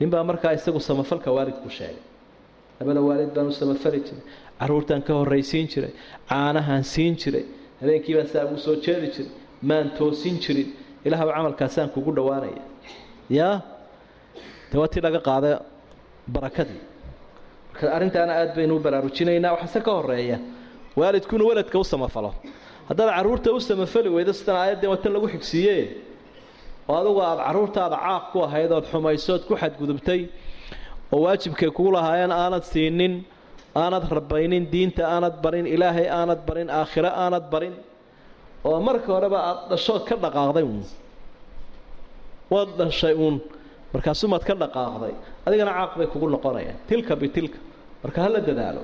ninbaa markaa isagu samafalka waalidku sheegay. Labada waalid baan samafali jiray. Caruurtaan ka horraysiin jiray caanahaan siin jiray habeenkii baan saa ugu soo jeedi jiray maan toosin jirin. Ilaahba camalkaasaan kugu dhowaanaya yaa de waa tii laga qaada barakadii. Marka arrintaana aada baynu u baraarujinaynaa waxaase ka horreeya waalidku inuu waladka u samafalo. Haddaad carruurta u samafali weydo sidan aayaddeen waa tan lagu xigsiiye oo adugu aada caruurtaada caaq ku ahayd ood xumaysood ku xadgudubtay oo waajibkay kugu lahaayeen aanad siinin aanad rabaynin diinta aanad barin ilaahay aanad barin aakhiro aanad barin oo marka horeba aada dhashood ka dhaqaaqday uun. Waad dhashay uun markaasumaad ka dhaqaaqday. Adigana caaq bay kugu noqonayaan. Tilka bitilka marka hala dadaalo.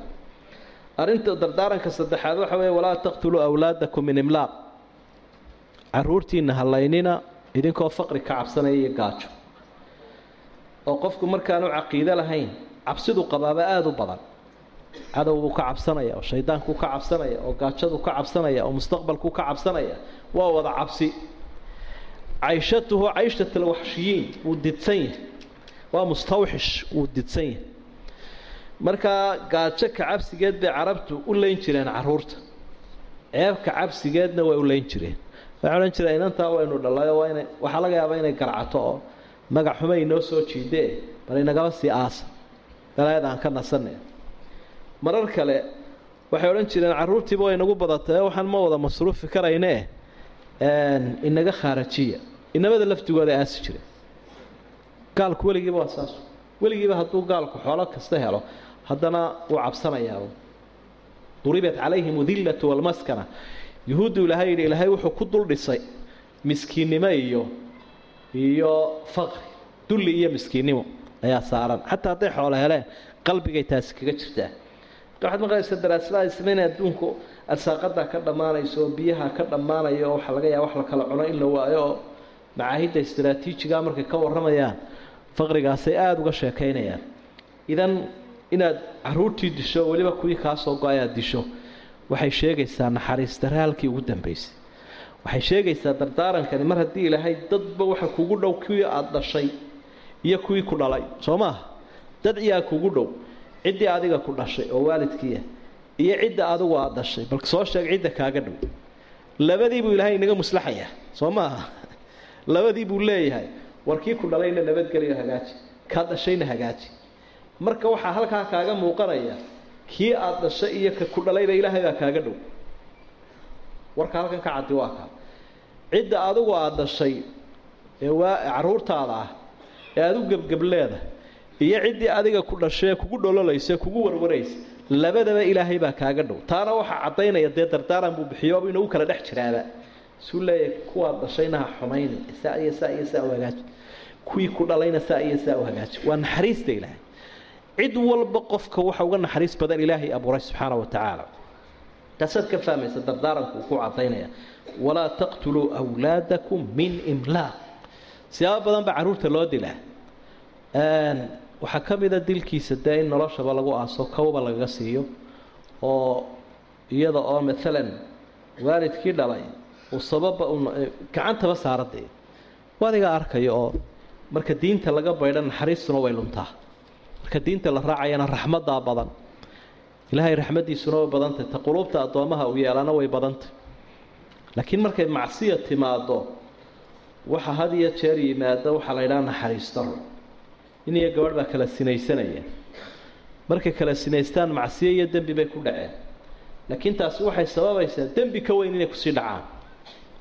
Arrinta dardaaranka saddexaad waxa weeye walaa taqtuluu awlaadakum min imlaaq. Caruurtiina halaynina idinkoo faqri ka cabsanaya iyo gaajo. Oo qofku markaanu caqiide lahayn cabsidu qabaaba aada u badan cadowbuu ka cabsanaya oo shaydaankuu ka cabsanaya oo gaajaduu ka cabsanaya oo mustaqbalkuu ka cabsanaya waa wada cabsi. Cayshatuhu cayshat alwaxshiyiin wuu didsan yahay. Waa mustawxish wuu didsan yahay. Markaa gaajo ka cabsigeed bay carabtu u leyn jireen carruurta. Ceebka cabsigeedna way u leyn jireen. Waxay odhan jireen inantaa waynu dhallayo waa ina waxaa laga yaabaa inay garcato oo magac xumo inoo soo jiidee bal inagaba sii aasa. Balaayad aan ka nasanay marar kale waxay odhan jireen carruurtiiba way inagu badatay waxaan ma wada masruufi karaynee inaga khaarajiya. Inamada laftigooda aasi jireen gaalku weligiiba waa saas weligiiba hadduu gaalku xoolo kasta helo haddana wuu cabsanayaa. Duribat calayhim udillatu walmaskana yuhuuddu ilaahay yidhi ilaahay wuxuu ku dul miskiinnimo iyo iyo faqri. Dulli iyo miskiinnimo ayaa saaran. Xataa hadday xoolo heleen qalbigay taasi kaga jirtaa waxaad maqlaysaa daraasadaha isnayn adduunku arsaaqadaa ka dhammaanayso oo biyaha ka dhammaanayo oo waxaa laga yaaba wax la kala cuno in la waayo oo macaahidda istaraatiijiga markay ka warramayaan faqrigaasay aada uga sheekaynayaan. Idan inaad caruurtii disho weliba kuwii kaasoo go'ay aad disho waxay sheegaysaa naxariis daraalkii ugu dambaysay. Waxay sheegaysaa dardaarankani mar haddii ilaahay dadba waxa kugu dhow kuwii aada dhashay iyo kuwii ku dhalay. Soo maaha dad iyaa kugu dhow ciddii adiga ku dhashay oo waalidkiiah iyo cidda adigu aada dhashay. Bal soo sheeg cidda kaaga dhow. Labadii buu ilaahay inaga muslaxayaa soo maaha *laughs* labadii buu leeyahay war kii ku dhalayna nabadgeliyo hagaaji kaad dhashayna hagaaji. Marka waxaa halkaa kaaga muuqanaya kii aada dhashay iyo ka ku dhalayba ilaahay baa kaaga dhow. Warka halkan ka caddi waa kaa cidda adigu aada dhashay ee waa caruurtaada ah ee aada u gebgebleeda iyo ciddii adiga ku dhashee kugu dhololaysa kugu warwaraysa labadaba ilaahay baa kaaga dhow. Taana waxaa caddaynaya dee dardaaran buu bixiyo inuu kala dhex jiraaba. Suu leeyahay kuwaad dhashayna ha saa iyo saa iyo saa u hagaaji kuwii ku dhalayna saa iyo saa u hagaaji waa naxariista ilaahay. Cid walba qofka waxa uga naxariis badan ilaahay abuuray subxaana wa tacaala. Taasaad ka fahmaysa dardaaranku ku cadaynaya walaa taqtuluu wlaadakum min imlaaq. Siyaabo badan baa carruurta loo dilaa waxaa ka mida dilkiisa dee in noloshaba lagu aaso kawba lagaga siiyo oo iyada oo maalan waalidkii dhalay uu sababa gacantaba saaradee adiga arkayo oo marka diinta laga baydha naxariistuna way luntaa. Marka diinta la raacayana raxmaddaa badan. Ilaahay raxmaddiisuna way badantay. Ta quluubta addoomaha uu yeelana way badantay. Laakiin markay macsiya timaado waxa had iyo jeer yimaada waxaa la ydhaha naxariis in iyo gabadh baa kala sinaysanaya. Markay kala sinaystaan macsiyo iyo dembi bay ku dhaceen. Laakiin taasi waxay sababaysaa dembi ka weyn inay ku sii dhacaan.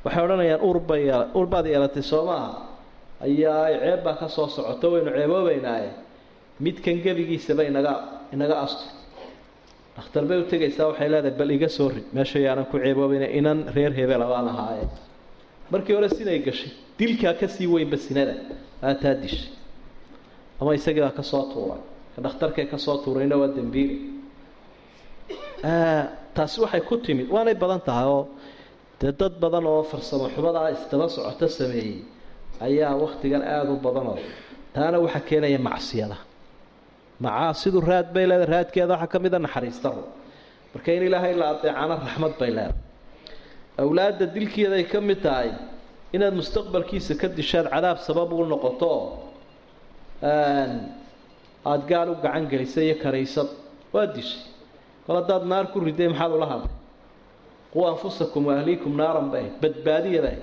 Waxay odhanayaan urbay urbaad yeelatay soo ayaa ceeb baa ka soo socoto waynu ceeboobaynaaye midkan gebigiisaba inaga inaga asto dhakhtar bay u tegaysaa waxay leedahay bal iga soo rid meesha yaanan ku ceeboobayna inan reer hebela baan ahaaye. Markii hore sinay gashay dilkaa ka sii weynba sinada aa taa dishay ama isagii baa ka soo tuuray. Dhakhtarkee ka soo tuurayna waa dembiile taasi waxay ku timid. Waanay badan tahay oo dad badan oo farsamo xumadaa isdaba socoto sameeyey ayaa waktigan aada u badanoo taana waxaa keenaya macsiyada. Macaasidu raad bay leedahay. Raadkeeda waxaa ka mida naxariis daro marka in ilaahay la adeecana raxmad bay leedahay. Awlaadda dilkeeday ka mid tahay inaad mustaqbalkiisa ka dishaad cadaab sabab u noqoto aada gaal u gacan gelisay iyo karaysad waa dishay. Kol haddaad naar ku riday maxaad ula hadlay? Qu anfusakum waahliikum naaran bay ahayd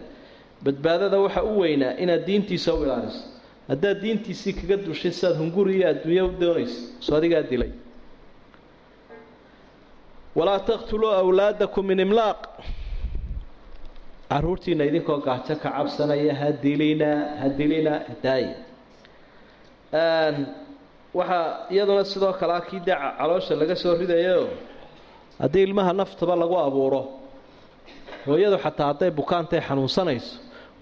badbaadada waxa u weynaa inaad diintiisa u ilaaliso. Haddaad diintiisii kaga dushay sidaad hunguri iyo adduunya u doonayso soo adigaa dilay. Walaa taqtuluu awlaadakum min imlaaq. Caruurtiina idinkoo gaajo ka cabsanaya ha dilina ha dilina daaya waxaa iyaduna sidoo kale kii dee caloosha laga soo ridayo. Haddii ilmaha naftaba lagu abuuro hooyadu xataa hadday bukaantay xanuunsanayso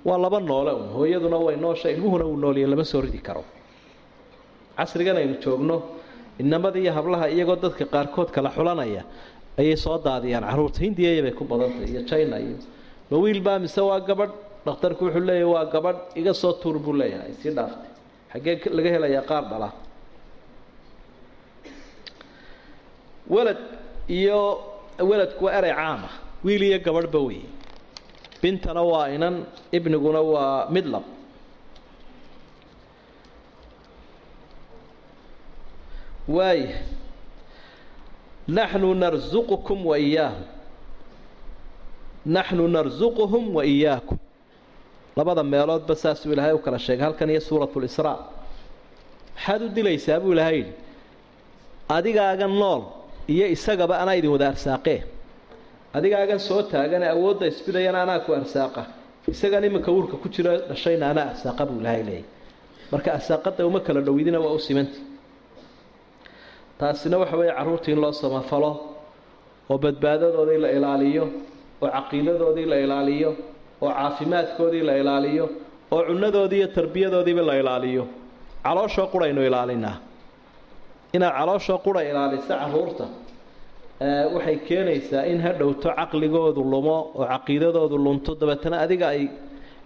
waa laba noole un. Hooyaduna way noosha ilmuhuna uu nooliya lama soo ridi karo. Casrigan aynu joogno inamada iyo hablaha iyagoo dadka qaarkood kala xulanaya ayay soo daadiyaan. Caruurta hindiyaya bay ku badantay iyo china iyo ma wiilbaa mise waa gabadh? Dhakhtarku wuxuu leeyahy waa gabadh iga soo tuur buu leeyahay. Sii dhaaftay xaggee laga helayaa qaar dhala. Walad iyo weladku waa erey caama wiil iyo gabadhba wey bintana waa inan ibniguna waa midlab. Waaya naxnu narsuqukum wa iyaahum naxnu narsuquhum wa iyaakum labada meeloodba saasuu ilaahay u kala sheegay halkan iyo suurat lisraa maxaad u dilaysaa buu ilaahay yidhi adigaaga nool iyo isagaba anaa idin wada arsaaqee. Adigaagan soo taagane awoodda isbidayana anaa ku arsaaqa. Isagan iminka uurka ku jiro dhashayna anaa arsaaqa buu ilaahay leeyahy marka arsaaqada uma kala dhowidina waa u simanti. Taasina waxa weeye carruurtii in loo samafalo oo badbaadadoodii la ilaaliyo oo caqiidadoodii la ilaaliyo oo caafimaadkoodii la ilaaliyo oo cunadoodii iyo tarbiyadoodiiba la ilaaliyo. Calooshoo quraynu ilaalinaa inaad calooshoo qura ilaaliso carruurta waxay keenaysaa in ha dhowto caqligoodu lumo oo caqiidadoodu lunto. Dabeetana adiga ay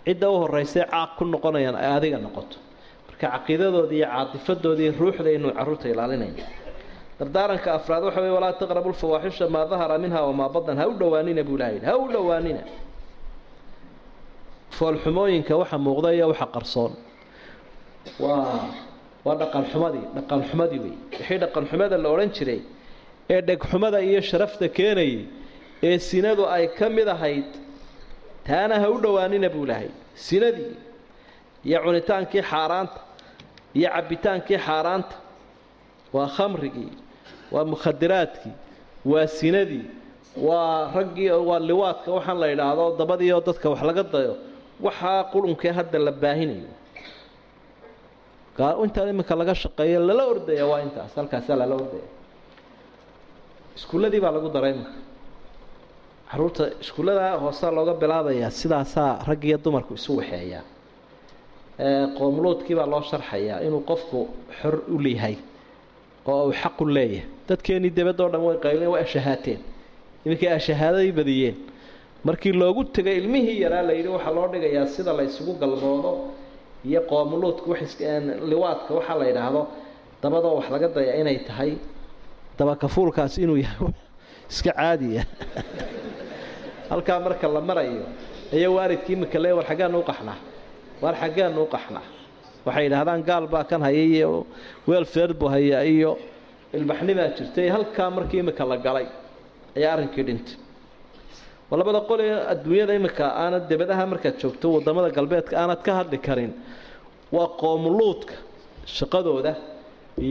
cidda u horeysay caaq ku noqonayaan ay adiga noqoto. Marka caqiidadoodii iyo caatifadoodii ruuxda inuu carruurta ilaalinayna. Dardaaranka afraad waxa wey walaa taqrabu lfawaaxisha maa dahara minha wamaa badan ha u dhowaanina buu ilaha yidhi. Ha u dhowaanina foolxumooyinka waxa muuqda iyo waxa qarsoon. Waa waa dhaqanxumadii dhaqanxumadii wey. Wixii dhaqanxumada la odhan jiray ee dhegxumada iyo sharafta keenayay ee sinadu ay ka mid ahayd taana ha u dhowaanina buu lahay sinadii iyo cunitaankii xaaraanta iyo cabbitaankii xaaraanta waa khamrigii waa mukhadiraadkii waa sinadii waa raggii waa liwaadka waxaan la idhaahdo dabadiioo dadka wax laga dayo waxaa qurunkee hadda la baahinayo. Intaa iminka laga shaqeeyo lala ordaya waa intaas halkaasaa lala ordaya iskuulladii baa lagu daray iminka. Caruurta iskuullada hoosaa looga bilaabayaa sidaasaa rag iyo dumarku isu waxeeyaa qoomluudkii baa loo sharxayaa inuu qofku xor u leeyahay oo uu xaqu leeyahay. Dadkeenii debadda o dhan way qayleen way ashahaateen iminkay ashahaadadii badiyeen markii loogu tegay ilmihii yaraa la yidhi waxaa loo dhigayaa sida la ysugu galmoodo iyo qoomuluudka liwaadka waxaa la yidhaahdo dabadoo wax laga daya inay tahay. Dabakafuulkaas inuu yahay iska caadiya *laughs* halkaa marka la marayo ayaa waalidkii imika le war xaggaanu uqaxnaa war xaggaanu uqaxnaa waxay yidhaahdaan gaal baa kan haya iyo welfare buu hayaa iyo ilbaxnimaa jirtay. Halkaa markii imika la galay ayaa arrinkii dhintay waa labada qol ee adduunyada imika aanad debadaha markaad joogto waddamada galbeedka aanad ka hadli karin waa qoomuluudka shaqadooda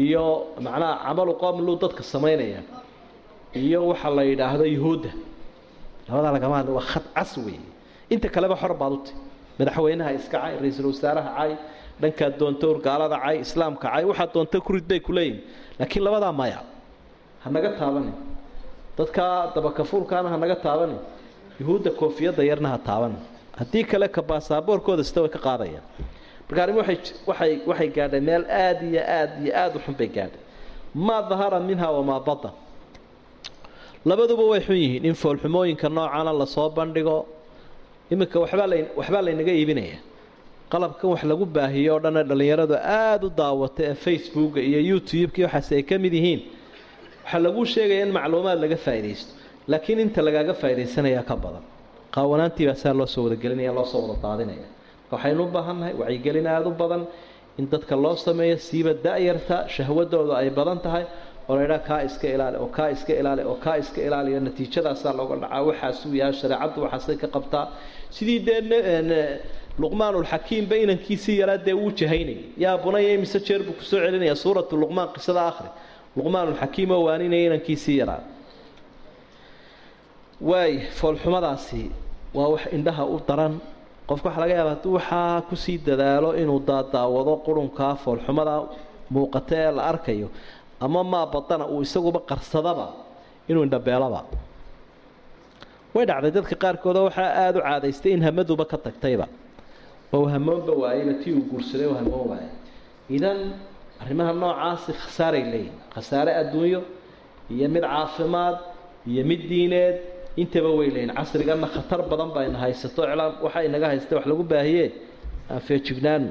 iyo macnaha camalu qoomuluud dadka samaynaya iyo waxa la yidhaahdo yuhuudda. Labadaa lagama hadli waa khad cas weeye. Inta kaleba xor baad uti madaxweynaha iska cay ra'iisul wasaaraha cay dhankaad doonto urgaalada cay islaamka cay waxaad doonta kurid bay kuleeyihin laakiin labadaa maya ha naga taabanin dadka dabakafuulkaana ha naga taabanin yuhuudda koofiyadda yarna ha taabanin haddii kale ka baasaboorkooda sita way ka qaadayaan. Marka arrim waay waxay gaadhay meel aada iyo aada iyo aada u xun bay gaadhay maa dahara minha wamaa badan labaduba way xun yihiin. In foolxumooyinka noocana la soo bandhigo iminka waxbaa la waxbaa laynaga iibinaya. Qalabkan wax lagu baahiyo o dhanna dhallinyaradu aada u daawata ee facebooka iyo youtube-ki waxaas ay ka mid yihiin. Waxaa laguu sheegaya in macluumaad laga faaidaysto laakiin inta lagaaga faa'idaysanayaa ka badan. Qaawanaantiibaa saa loo soo wadagelinaya loo soo wada daadinaya marka waxaynu u baahannahay wacyigelin aada u badan in dadka loo sameeyo siiba da-yarta shahwadooda ay badan tahay oo la idhaha kaa iska ilaali oo kaa iska ilaali oo kaa iska ilaaliyo natiijadaasaa looga dhacaa. Waxaasuu yahay shareecaddu waxaasay ka qabtaa. Sidii dee luqmaanulxakiimba inankiisii yaraa dee wuu jahaynayay yaa bunaya imise jeer buu ku soo celinaya suuratu luqmaan qisada akhri luqmaanulxakiim oo waaninaya inankiisii yaraa waay foolxumadaasi waa wax indhaha u daran. Qofka waxaa laga yaaba hadduu waxaa ku sii dadaalo inuu daadaawado qurunkaa foolxumada muuqata ee la arkayo ama maa badana uu isaguba qarsadaba inuu indhabeelaba way dhacday dadka qaarkooda waxaa aada u caadaystay in hamaduba ka tagtayba. Oo hamoonba waayeyba tii uu guursaday oo hamoon waayay idan arrimaha noocaasi khasaaray leeyihiin khasaare adduunyo iyo mid caafimaad iyo mid diineed intaba way leeyihiin casriganna khatar badan ba ina haysato waxa inaga haysta wax lagu baahiyee aan feejignaanu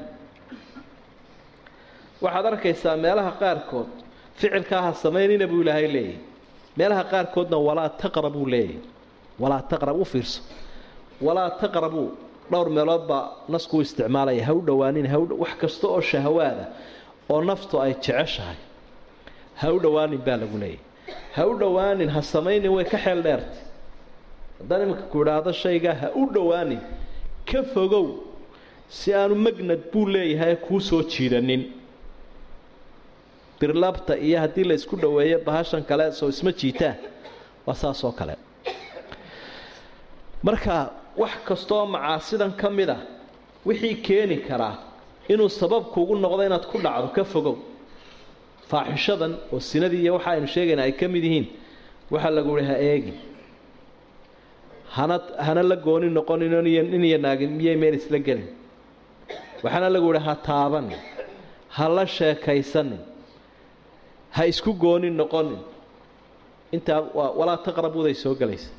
waxaad arkaysaa meelaha qaarkood ficilkaa ha samaynina buu ilaahay leeyahy meelaha qaarkoodna walaa taqrabuu leeyahy walaa taqrab u fiirso. Walaa taqrabuu dhowr meelood baa nasku u isticmaalaya. Ha u dhowaanin ha wax kasta oo shahawaada oo naftu ay jeceshahay ha u dhowaanin baa lagu leeyahy ha u dhowaanin ha samaynin way ka xeel dheertay haddaan iminka ku idhaahdo shaygaa ha u dhowaanin ka fogow si aanu magnad buu leeyahay kuu soo jiidanin birlabta iyo haddii la isku dhoweeyo bahashan kale soo isma jiitaan waa saas oo kale. Marka wax kastooo macaasidan ka mid a wixii keeni karaa inuu sabab kuugu noqdo inaad ku dhacdo ka fogow. Faaxishadan oo sinadii iyo waxa aynu sheegayna ay ka mid yihiin waxaa lagu yihi ha eegin hana hana la gooni noqonin nin iyo naagin miyay meel isla gelin? Waxaana lagu yihi ha taabanin ha la sheekaysanin ha isku gooni noqonin intaa walaa taqrabuuday soo gelaysa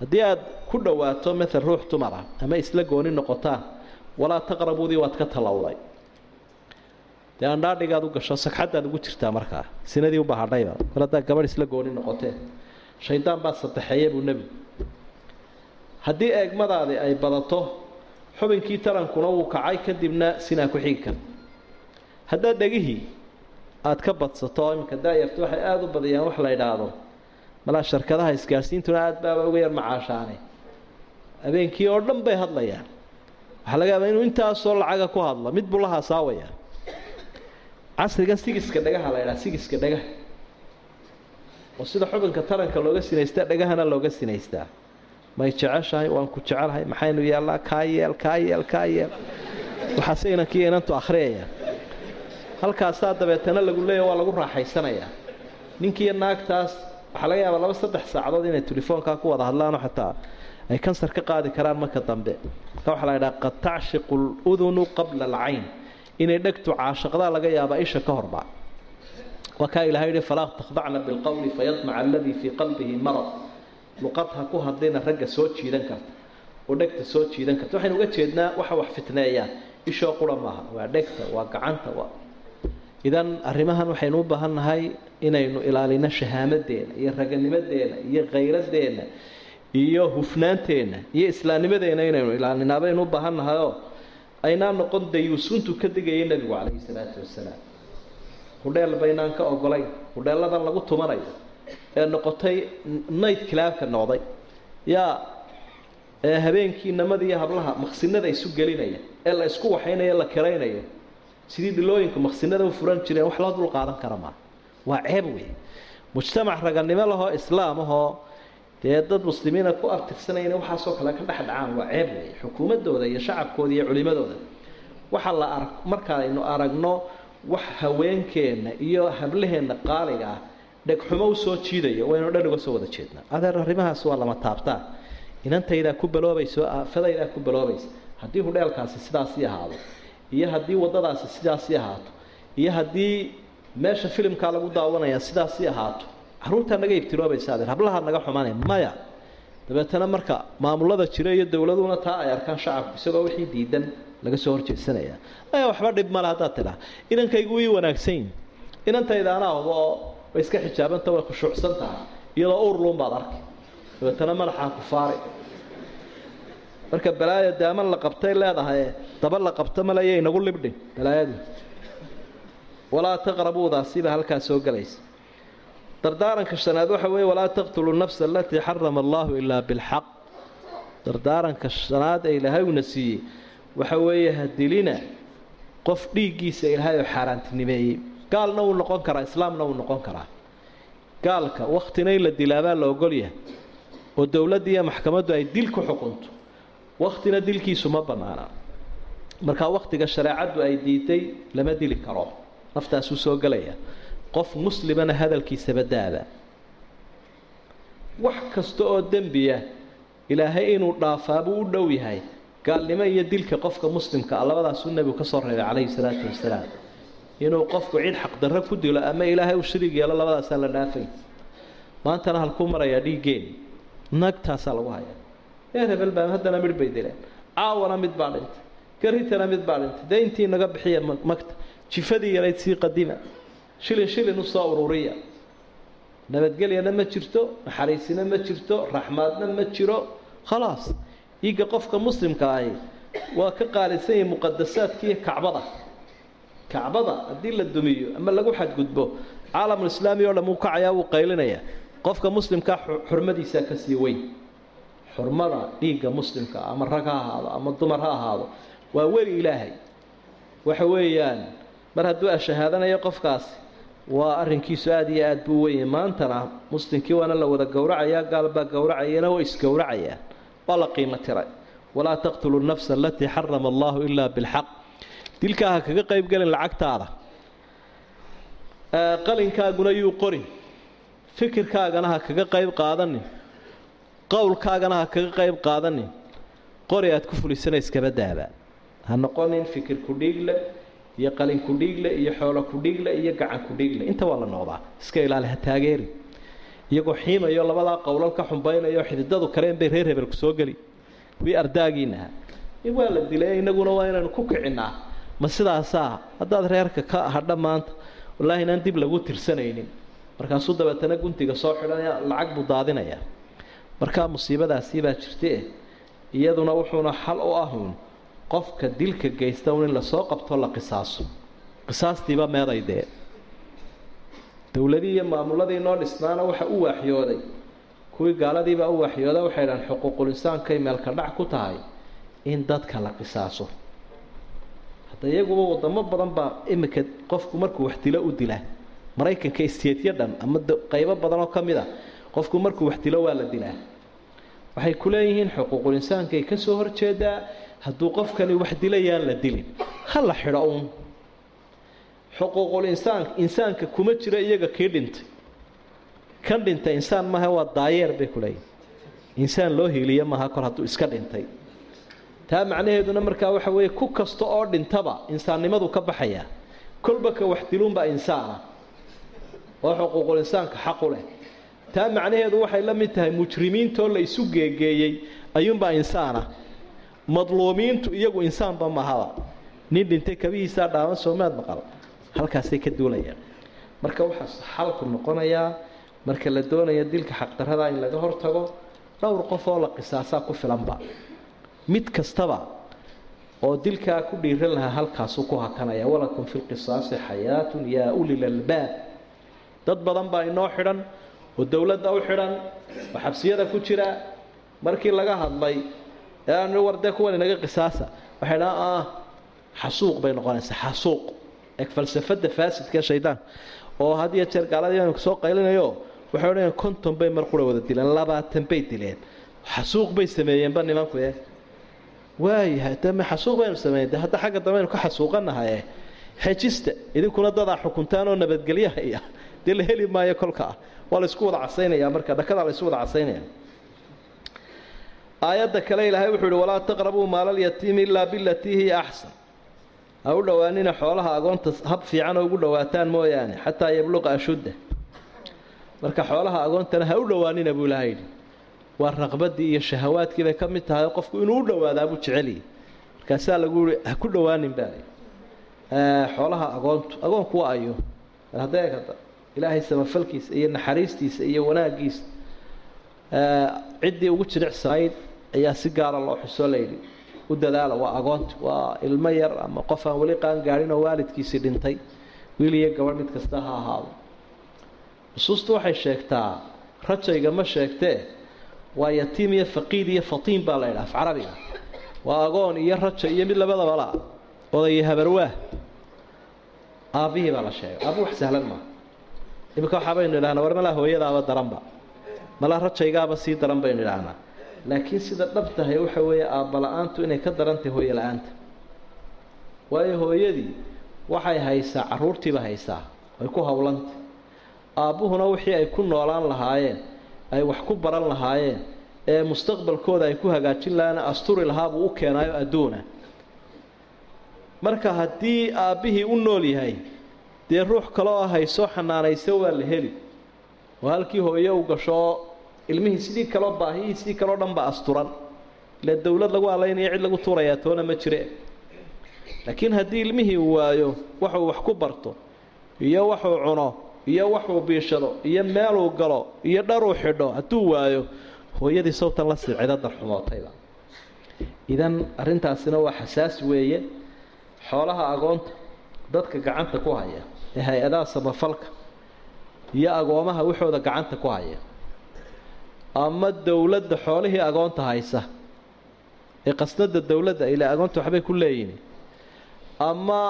haddii aada ku dhowaato maal ruux dumara ama isla gooni noqotaan walaa taqrabuudii waad ka tallowday. Dee andhaadhigaad u gasho sagxaddaad ugu jirtaa markaa sinadii u bahadhayba mar haddaa gabadh isla gooni noqoteen shaydaan baa sadexeeya buu nebigu haddii eegmadaadi ay badato xubinkii tarankuna wuu kacay kadibna sinaa ku xigi kara haddaad dhegihii aada ka badsato iminka daayarta waxay aada u badiyaan wax la idhaahdo malaa sharkadaha isgaadhsiintuna aada baaba uga yar macaashaane habeenkii oo dhan bay hadlayaan. Waxaa laga yaabaa inuu intaasoo lacaga ku hadlo. Mid buu la casrigan sigiska dhagaha la ydhaha sigiska dhagaha oo sida xubinka taranka looga sinaystaa dhagahana looga sinaystaa. May jeceshahay? Waan ku jecelahay. Maxaynu yeelnaa kaa yeel kaa yeel kaa yeel. Waxaase inankii inantu akhriyayaan halkaasaa dabeetana lagu leeya waa lagu raaxaysanayaa. Ninkiiyo naagtaas waxaa laga yaabaa laba saddex saacadood inay telefoonkaa ku wada hadlaanoo xataa ay kansar ka qaadi karaan marka dambe. Marka waxaa la ydhaha qad tacshiqu ludunu qabla alcayn. Inay dhegtu caashaqdaa laga yaabaa isha ka horba waa kaa ilahay yihi falaa takhdacna bilqowli fayadmaca aladii fii qalbihi marad luqad ha ku hadlina ragga soo jiidan karta oo dhegta soo jiidan karta waxaynu uga jeednaa waxa wax fitneeyaan ishoo qura maaha waa dhegta waa gacanta waa idan arrimahan waxaynu u baahan nahay inaynu ilaalino shahaamadeena iyo raganimadeena iyo khayradeenna iyo hufnaanteenna iyo islaamnimadeena inaynu ilaalina baynu u baahan nahayoo aynaa noqon dayuusuntu ka digaya nebigu calayhi salaatu wasalaam hudheel baynaan ka ogolayn hudheelladan lagu tumanayo ee noqotay nayd kilaabka noqday yaa ee habeenkii namada iyo hablaha maqsinada isu gelinaya ee la isku waxaynayo la kiraynayo sidii dhilooyinku maqsinada u furan jireen wax loo dul qaadan kara maa waa ceeb wey mujtamac raganimo lahoo islaam ahoo dee dad muslimiina ku abtirsanayana waxaasoo kale ka dhex dhacaan waa ceeb wey xukuumadooda iyo shacabkooda iyo culimadooda. Waxaa la arag markaaynu aragno wax haweenkeenna iyo hablaheenna qaaliga ah dhegxumo u soo jiidayo waynu dhan uga soo wada jeednaa. Adeer arrimahaas waa lama taabtaan. Inantaydaa ku baloobayso aafadaydaa ku baloobaysa haddii hudheelkaasi sidaasii ahaado iyo haddii waddadaasi sidaasii ahaato iyo haddii meesha filimkaa lagu daawanaya sidaasii ahaato caruurtaa naga ibtiloobaysa adeer hablaha naga xumanay maya. Dabeetana marka maamulada jira iyo dowladuna taa ay arkaan shacabku isagoo wixii diidan laga soo horjeedsanaya aya waxba dhib male haddaad tidhaa inankaygu ii wanaagsanyin inantayda anaa way iska xijaabanta way khushuucsan tahay iyadoo urluun baad arkay dabeetana madaxaa ku faari. Marka balaaya daaman la qabtay leedahay daba la qabto malaya inagu libdhin balaayadu. Walaa taqrabuudaasiba halkaa soo gelaysa dardaaranka shanaad waxa weeye walaa taqtulu nafsa alatii xarama allahu ilaa bilxaq. Dardaaranka shanaad ee ilaahay uuna siiyey waxa weeye hadilina qof dhiiggiisa ilaahay oo xaaraantinimeeyey. Gaalna wuu noqon karaa islaamna wuu noqon karaa. Gaalka waktina in la dilaabaa la ogolyahay oo dowladda iyo maxkamaddu ay dil ku xukunto waktina dilkiisu ma bannaana markaa wakhtiga shareecaddu ay diiday lama dili karo. Naftaasuu soo gelaya qof muslimana hadalkiisaba daaba. Wax kasta oo dembiya ilaahay inuu dhaafaabuu u dhow yahay gaalnimo iyo dilka qofka muslimka ah labadaasuu nebigu ka soo reebay calayhi salaatu wasalaam. Inuu qofku cid xaqdarro ku dilo ama ilaahay u shariig yeelo labadaasaa la dhaafay. Maantana halkuu marayaa dhiiggeen nagtaasaa lagu hayaa. Reer hebel haddana midh bay dileen caawana mid baa dhintay. Garitana mid baa dhintay. Dee naga bixiya magta. Jifadii yarayd sii qadima. Shilin shilin u ururiya. Nabadgelyana ma jirto naxariisina ma jirto raxmaadna ma jiro. Khalaas dhiigga qofka muslimka ahi waa ka qaalisan yahay muqadasaadka iyo kacbada. Kacbada haddii la dumiyo ama lagu xadgudbo caalamulislaami oo dham uu kacayaa wuu qaylinaya qofka muslimkaa xurmadiisaa ka sii weyn. Xurmada dhiigga muslimka ama rag ha ahaado ama dumar ha ahaado waa weli ilaahay. Waxa weeyaan mar hadduu ashahaadanayo qofkaasi waa arrinkiisu aada iyo aada buu weyay maantana muslimkii waana la wada gowracayaa gaalbaa gowracayana way isgowracayaan waa la qiimo tiray. Walaa taqtulu nafsa alatii xarama allahu ilaa bilxaq dilkaa ha kaga qayb gelin lacagtaada. Qalinkaaguna yuu qorin fikirkaagana ha kaga qayb qaadanin qowlkaagana ha kaga qayb qaadanin qori aad ku fulisana iskaba daaba. Ha noqonin fikir kudhiigle iyo qalin kudhiigle iyo xoolo kudhiigle iyo gacan kudhiigle inta waa la noqdaa. Iska ilaali ha taageeri iyagoo xiimayo labadaa qowlal ka xumbaynayo xididadu kaleen bay reer hebel ku soo geli. Wii ardaagiinaha waa la dilay inaguna waa inaynu ku kicinaa ma sidaasaa haddaad reerka ka hadha maanta wallaahi inaan dib lagu tirsanaynin. Markaasuu dabeetana guntiga soo xidhanaya lacag buu daadinaya markaa musiibadaasii baa jirtae iyaduna wuxuuna xal u ahuun qofka dilka geysta un in la soo qabto la qisaaso. Qisaastiiba meeday dee dowladii iyo maamuladii noo dhisnaana waxa u waaxyooday kuwii gaaladiibaa u waaxyooda waxay dhahan xuquuqul meelka dhac ku tahay in dadka la qisaaso. Hadda iyaguba wadamo badan baa iminka qofku markuu wax dilo u dila maraykanka isteedyo dhan ama qaybo badan oo ka mid a qofku markuu wax dilo waa la dilaa waxay ku leeyihiin xuquuqul insaankay ka soo horjeedaa hadduu qofkani wax dilayaan la dilin. Ha la xidho uun xuquuqul insaan insaanka kuma jiro iyaga kii dhintay. Kan dhintay insaan maaha waa daayeer bay ku leeyihiin insaan loo hiiliyo maaha kor hadduu iska dhintay. Taa macnaheeduna markaa waxa weeye ku kasta oo dhintaba insaannimadu ka baxayaa kolba ka wax diluunbaa insaana oo xuquuqul insaanka xaqu leh. Taa macnaheedu waxay la mid tahay mujrimiintoo la isu geegeeyey ayuunbaa insaana madluumiintu iyagu insaanba mahaba. Nin dhintay kabihiisaa dhaawan soomaad maqal halkaasay ka duulayaan. Marka waxaa xalku noqonayaa marka la doonayo dilka xaqdarrada in laga hortago dhowr qof oo la qisaasaa ku filanba. Mid kastaba oo dilkaa ku dhiiran lahaa halkaasuu ku hakanaya walakum fi lqisaasi xayaatun yaa ulil albaab. Dad badan baa inoo xidhan oo dowladda u xidhan oo xabsiyada ku jira. Markii laga hadlay ee war dee kuwan inaga qisaasa. Waxay dhahan ah xasuuq bay noqonaysaa xasuuq eg falsafada faasidka shaydaan oo had iyo jeer gaaladii baan soo qaylinayo waxay odhanayaan konton bay mar qura wada dileen labaatan bay dileen. Xasuuq bay sameeyeenba nimanku e waayahay de ma xasuuq baynu sameeyeen de hadda xagga dambe aynu ka xasuuqanahaye xejista idinkuna dadaa xukuntaan oo nabadgelyaha iyo dee la heli maayo kolka. Ah waa la isku wada casaynaya marka dhakadaa la isu wada casaynaya. Aayadda kale ilaahay wuxuu ihi walaa taqrabuu maalalyatiimi ilaa bilatii hiya axsan ha u dhowaanina xoolaha agoonta hab fiican ugu dhowaataan mooyaane xataa yabluqa ashudda marka xoolaha agoontana ha u dhowaanina buu ilahay yidhi. Waa raqbadii iyo shahawaadkii bay ka mid tahay qofku inuu u dhowaadaabuu jeceliyi markaasaa lagu yihi ha ku dhowaanin baa xoolaha agoontu agoonku waa ayo hadday kada ilaahay samafalkiisa iyo naxariistiisa iyo wanaagiisa ciddii ugu jiricsanayd ayaa si gaara loo xusoo layidhi u dadaala waa agoonti waa ilmo yar ama qof aan weli qaan gaadhin oo waalidkiisii dhintay wiil iyo gabadh mid kasta ha ahaado. Nusuustu waxay sheegtaa rajayga ma sheegtee waa yatiim iyo faqiid iyo fatiin baa la yidhaha af carabiga waa agoon iyo raja iyo mid labadaba la odayo habarwaah. Aabbihii baa la sheegay aabbi wax sahlan maaha iminka waxaa baynu idhahnaa war malaa hooyadaaba daranba. Malaa rajaygaaba sii daran baynu idhaahnaa laakiin sida dhab tahay waxa weeye aabba la'aantu inay ka daran tahay hooye la'aanta. Waayo hooyadii waxay haysaa carruurtiiba haysaa ay ku howlantay aabbuhuna wixii ay ku noolaan lahaayeen ay wax ku baran lahaayeen ee mustaqbalkooda ay ku hagaajin lahaana asturi lahaa buu u keenaayo adduuna. Marka haddii aabbihii u nool yahay dee ruux kale oo haysoo xanaanaysa waa la heli. Oo halkii hooye u gasho ilmihii sidii kaloo baahiyihii sidii kaleo dhan ba asturan. Ile dowlad lagu alaynaya cid lagu tuurayaa toona ma jire. Laakiin haddii ilmihii waayo waxuu wax ku barto iyo waxuu cuno iyo waxuu biishado iyo meeluu galo iyo dharuu xidho hadduu waayo hooyadii sawtan la sibcida darxumootayba idan arrintaasina waa xasaas weeye xoolaha agoonta dadka gacanta ku haya ee hay'adaha samafalka iyo agoomaha waxooda gacanta ku haya ama dowladda xoolihii agoonta haysa. Ee qasnada dowladda ilaa agoonta waxbay ku leeyihiin ama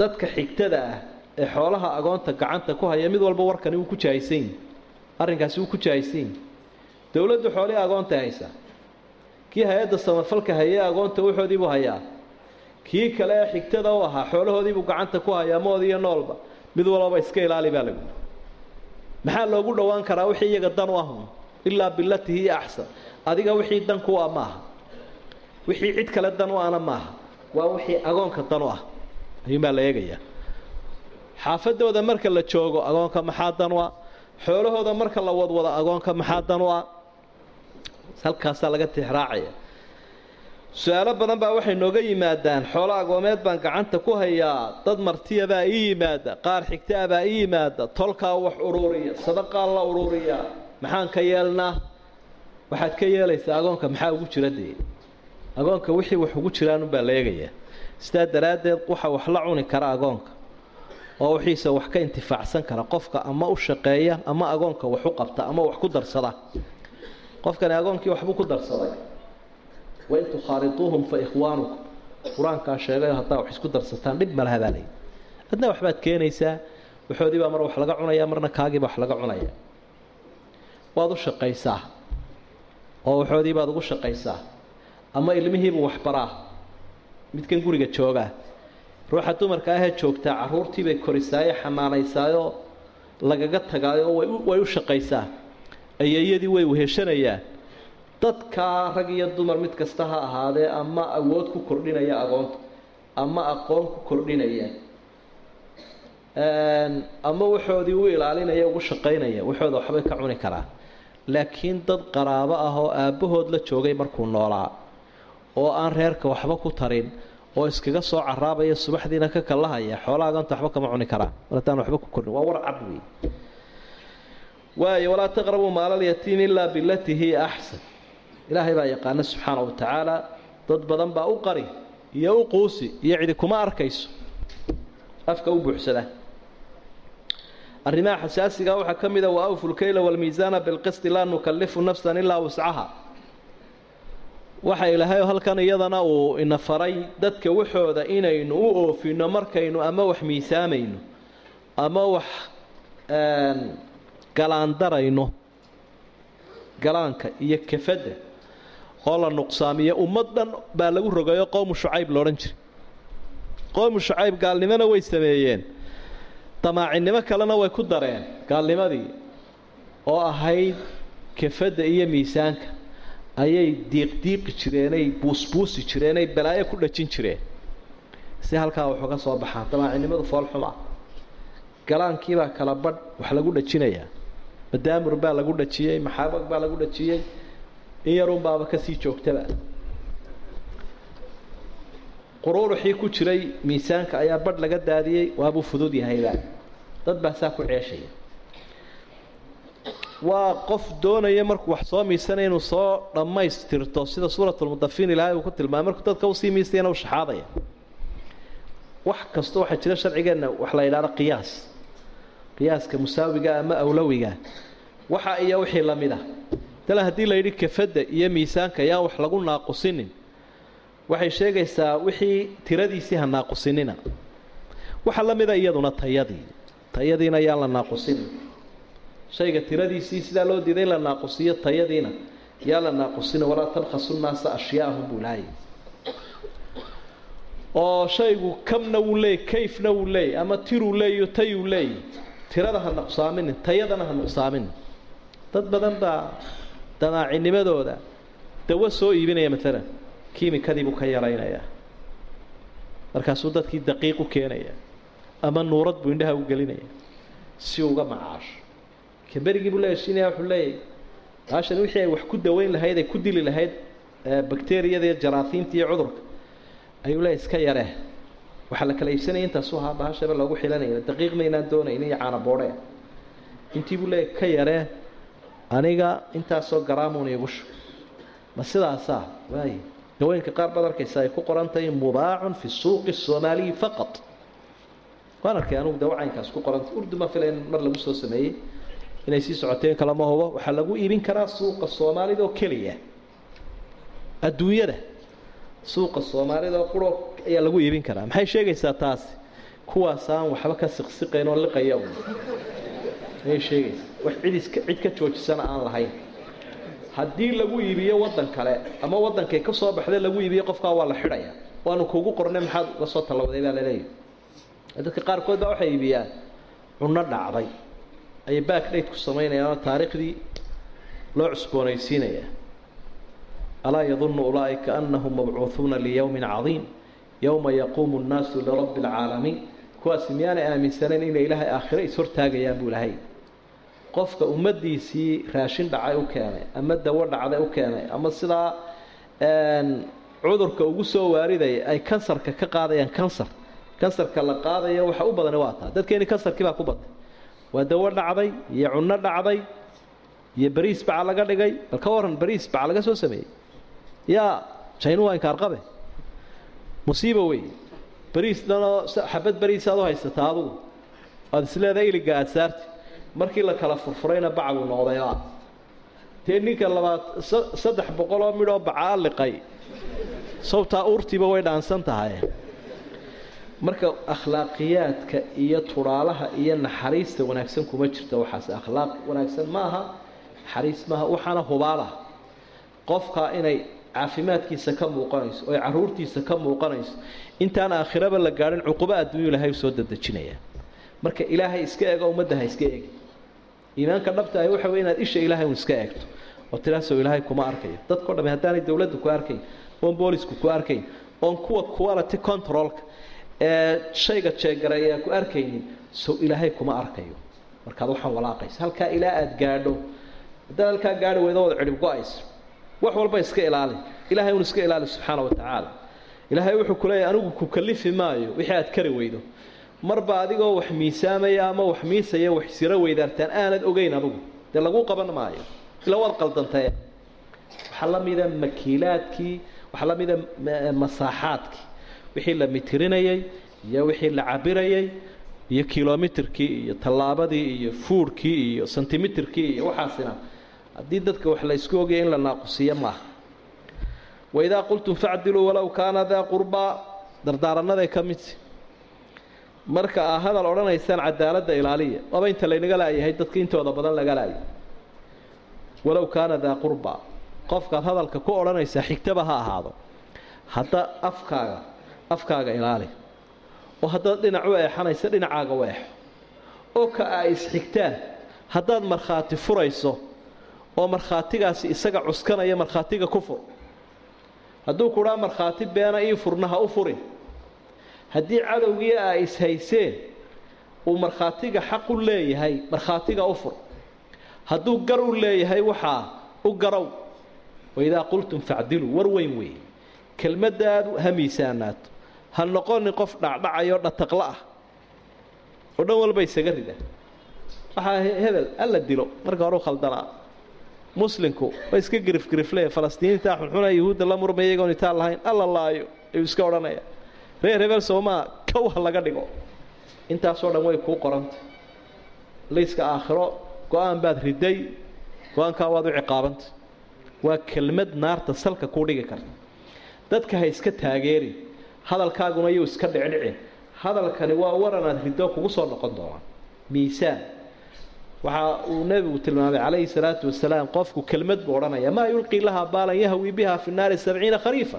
dadka xigtada ah ee xoolaha agoonta gacanta ku haya mid walba warkani wuu ku jahaysan yihi arrinkaasi wuu ku jahaysan yihi dowladdu xoolihii agoonta haysa. Kii hay'adda samafalka hayee agoonta waxoodiibuu hayaa. Kii kale ee xigtada u ahaa xoolahoodiibuu gacanta ku hayaa mood iyo noolba. Mid walbaba iska ilaali baa lagu. Maxaa loogu dhowaan karaa wixii iyaga dan u ahun ilaa bilatihi axsan adiga wixii dan ku ah maaha. Wixii cid kale dan u ahna maaha waa wixii agoonka dan u ah. Ayuunbaa la eegayaa. Xaafadooda marka la joogo agoonka maxaa dan u ah? Xoolahooda marka la wadwado agoonka maxaa dan u ah? Halkaasaa laga tixraacaya. Su'aalo badan baa waxay nooga yimaadaan. Xoolo agoomeed baan gacanta ku hayaa. Dad martiyabaa ii yimaada. Qaar xigtaabaa ii yimaada. Tolkaa wax uruuriya. Sadaqaa la uruuriya maxaan ka yeelnaa? Waxaad ka yeelaysaa agoonka maxaa ugu jira dee? Agoonka wixii wax ugu jiraanunbaa la eegayaa sidaa daraaddeed waxa wax la cuni kara agoonka oo wixiisa wax ka intifaacsan kara qofka ama u shaqeeya ama agoonka wax u qabta ama wax ku darsada. Qofkani agoonkii waxbuu ku darsaday. Wain tukhaaliduuhum fa ikhwaanukum. Qur'aankaa sheegayo haddaa wax isku darsataan dhib malaha baa layidhi adna waxbaad keenaysaa? Waxoodiibaa mar wax laga cunaya marna kaagiiba wax laga cunaya waad u shaqaysaa oo waxoodiibaad ugu shaqaysaa ama ilmihiibuu waxbaraa midkan guriga joogaa ruuxa dumarka ahee joogtaa caruurtiibay korisaayo xanaanaysaayoo lagaga tagaayo way u shaqaysaa ayeeyadii way weheshanayaan dadkaa rag iyo dumar mid kasta ha ahaadee ama awood ku kordhinaya agoonta ama aqoon ku kordhinaya ama waxoodii u ilaalinaya ugu shaqaynaya waxooda waxbay ka cuni karaan. Laakiin dad qaraabo ah oo aabbahood la joogay markuu noolaa oo aan reerka waxba ku tarin oo iskaga soo caraabaya subaxdiina ka kalahaya xoolaha waxba kama cuni karaan. Mar haddaan waxba ku kordhin waa war cad wey waayo walaa taqrabuu maalalyatiim ilaa bilatihi axsan ilaahay baa yaqaana subxaana wa tacaala dad badan baa u qari iyo u quusi iyo cidi kuma arkayso. Afka u buuxsada arrimaha xasaasiga waxaa ka mid a wa awfu lkayla waalmiisaana bilqisti laa nukallifu nafsan ilaa wuscaha. Waxa ilaahay halkan iyadana uu ina faray dadka waxooda inaynu u oofino markaynu ama wax miisaamayno ama wax galaandarayno galaanka iyo kafadda oo la nuqsaamiyo ummad dhan baa lagu rogayo qowmu shucayb loodhan jiray. Qowmu shucayb gaalnimona way sameeyeen damaacinimo kalena way ku dareen gaalnimadii oo ahayd kafadda iyo miisaanka. Ayay diiqdiiqi jireenay buusbuusi jireenay balaayo ku dhajin jireen. Si halkaa wuxuu ka soo baxaa damaacinimadu foolxuma galaankiibaa kala badh wax lagu dhajinayaa madaamur baa lagu dhajiyey maxaabag baa lagu dhajiyey in yarunbaaba ka sii joogtaba quruuruxii ku jiray miisaanka ayaa badh laga daadiyey waabuu fudud yahayba. Dad baa ku ceeshaya. Waa qof doonaya markuu wax soo miisanaya inuu soo dhammaystirto sida suuratulmudafiin ilaahay uu ku tilmaamay markuu dadka u sii miisayana u shaxaadaya wax kasta waxaa jira sharcigeenna wax la yidhahdo qiyaas. Qiyaaska musaawiga ama awlowiga waxa iyo wixii la mid ah. Tale haddii la kafadda iyo miisaanka yaan wax lagu naaqusinin waxay sheegaysaa wixii tiradiisii ha naaqusinina. Waxa la mida iyaduna tayadii. Tayadiina yaan la naaqusinin shayga tiradiisii sidaa loo diiday in la naaqusiyo tayadiina. Yaa la naaqusina walaa tabkhasu nnaasa ashyaahum buu lahay oo shaygu kamna wuu leeyay kayfna wuu leeyay ama tiruu leeyo tayuu leeyay tirada ha nuqsaaminin tayadana ha nuqsaaminin dad badan baa damaacinimadooda dawo soo iibinaya maalan kiimikadii buu ka yaraynayaa markaasuu dadkii daqiiq u keenaya. Ama nuurad buu indhaha u gelinaya. Si uga macaasho kaberigii buu la heshiinaya wuxuu leeyahy baashan wixii ay wax ku daweyn lahayd ay ku dili lahayd bakteriyada iyo jaraasiinta iyo cudurka ayuu leeyahy iska yaree. Waxaa la kala iibsanaya intaasu ahaa bahashaba loogu xilanaya daqiiq maynaan doonayn iyo caanaboodhe intii buu leeyahy ka yaree aniga intaasoo garaamuun iigu shu. Ma sidaasaa waay dawooyinka qaar baad arkaysa ay ku qoran mubaacun fi suuqi soomaaliyi faqat. Waan arkay anugu dawacaynkaas ku qorantay urdu ma filayn mar lagu soo sameeyey. Inay sii socoteen kalama hubo. Waxaa lagu iibin karaa suuqa soomaalida oo keliya. Adduunyada. Suuqa soomaalida oo quro ayaa lagu iibin karaa. Maxay sheegaysaa taasi? Kuwaasaan waxba ka siqsiqayn oo liqaya ayay sheegaysaa? Wax cid iska cid ka joojisana aan lahayn haddii lagu iibiyo waddan kale ama waddankay ka soo baxday lagu iibiyo qofkaa waa la xidhaya. Waanu kuugu qornay maxaad uga soo tallawday baa laleeyahy dadka qaarkood baa waxay iibiyaan. Cunno dhacday. Ayay backdate ku samaynayaan oo taariikhdii loo cusboonaysiinayaa alaa yadunnu ulaa'ika annahum mabcuuhuuna liyowmin cadiim. Yowma yaquumu nnaasu lirabbi alcaalamiin kuwaasi miyaanay aaminsanayn inay ilaahay aakhiro is-hortaagayaan buu ilahay qofka ummaddiisii raashin dhacay u keenay ama dawo dhacday u keenay ama sidaa cudurka ugu soo waaridaya ay kansarka ka qaadayaan kansar. Kansarka la qaadayo waxa u badani waa taa dadkeeni kansarkii baa ku batay. Waa dawo dhacday iyo cunno dhacday iyo bariis baca laga dhigay. Bal ka waran bariis baca laga soo sameeyey. Yaa jaynu waa inkaarqabe musiiba wey. Bariis dhanoo xabad bariis aad u haysataa adugu aada isleedahay iliga aada saarti markii la kala furfurayna bacbuu noqdayba dee ninka labaad saddex boqol oo midhoo bacaa liqay. Sawtaa uurtiiba way dhaansan tahay. Marka akhlaaqiyaadka iyo tudhaalaha iyo naxariista wanaagsan kuma jirto waxaas. Akhlaaq wanaagsan maaha naxariis maaha waxaana hubaala. Qofka inay caafimaadkiisa ka muuqanayso oy caruurtiisa ka muuqanayso intaan aakhiraba la gaadhin cuqubo adduunyu ilahay u soo dadejinaya marka ilaahay iska ego ummadda ha iska egi iimaanka dhabtahay waxa wey inaad isha ilaahay un iska eegto. Oo tiraasoo ilaahay kuma arkayo dadkao dham haddaanay dowladdu ku arkayn oon boolisku ku arkayn oon kuwa quality controlka ee shayga jeegareeyaa ku arkaynin sow ilaahay kuma arkayo. Markaad waxaan walaaqaysa halkaa ilaa aada gaadho haddaad halkaa gaadhi weydo cidhib go'ayso. Wax walba iska ilaali. Ilahay un iska ilaali subxaana wa tacaala. Ilaahay wuxuu ku leeyahy anigu ku kalifi maayo wixii aad kari weydo marba adigoo wax miisaamaya ama wax miisaya wax siro weydaartaan aanad ogeyn adugu. Dee lagu qaban maayo. Ila waad qaldantae waxaa la mida makiilaadkii waxaa la mida masaaxaadkii. Wixii la mitirinayay iyo wixii la cabirayay iyo kilomitirkii iyo tallaabadii iyo fuurhkii iyo sentimitirkii iyo waxaasina. Haddii dadka wax la isku ogaya in la naaqusiiyo maaha. Waidaa qultum facdiluu walow kaana daa qurbaa dardaarannaday ka midsi marka aa hadal odhanaysaan cadaaladda ilaaliya waaba inta laynaga laayahay dadka intooda badan laga laayay walow kaana daa qurbaa qofkaad hadalka ku odhanaysaa xigtaba ha ahaado. Hadda afkaaga afkaaga ilaali. Oo haddaad dhinac u eexanaysa dhinacaaga u eexo oo ka aa isxigtaan haddaad markhaati furayso oo markhaatigaasi isaga cuskanaya markhaatiga ku fur. Hadduu kudhaa markhaati beena ii furna ha u furin haddii cadowgii aa ishayseen uu markhaatiga xaq u leeyahay markhaatiga u fur. Hadduu gar u leeyahay waxaa u garow. Waidaa qultum facdiluu war weyn weeye kelmaddaadu ha miisaanaato. Ha noqonin qof dhacdhacayoo dhataqla ah. Oo dhan walba isaga rida. Waxaa hebel alla dilo. Marka hore u khaldanaa muslimku waa iska girifgirifle falastiiniintaa xunxuna yuhuudda la murmaya iyagoon itaan lahayn alla laayo ayuu iska odhanaya reer hebel soomaa kow ha laga dhigo. Intaasoo dhan way kuu qorantay liiska aakhiro go'aan baad riday go'aankaa waad u ciqaabantay waa kelmad naarta salka kuu dhigi karta. Dadka ha iska taageerin hadalkaaguna yuu iska dhicdhicin hadalkani waa waranaad ridoo kugu soo noqon doonaa miisaan. Waxa uu nebigu tilmaamay calayhi salaatu wasalaam qofku kelmad buu odhanaya maa yulqii lahaa baalan yahwi biha fi naari sabciina khariifa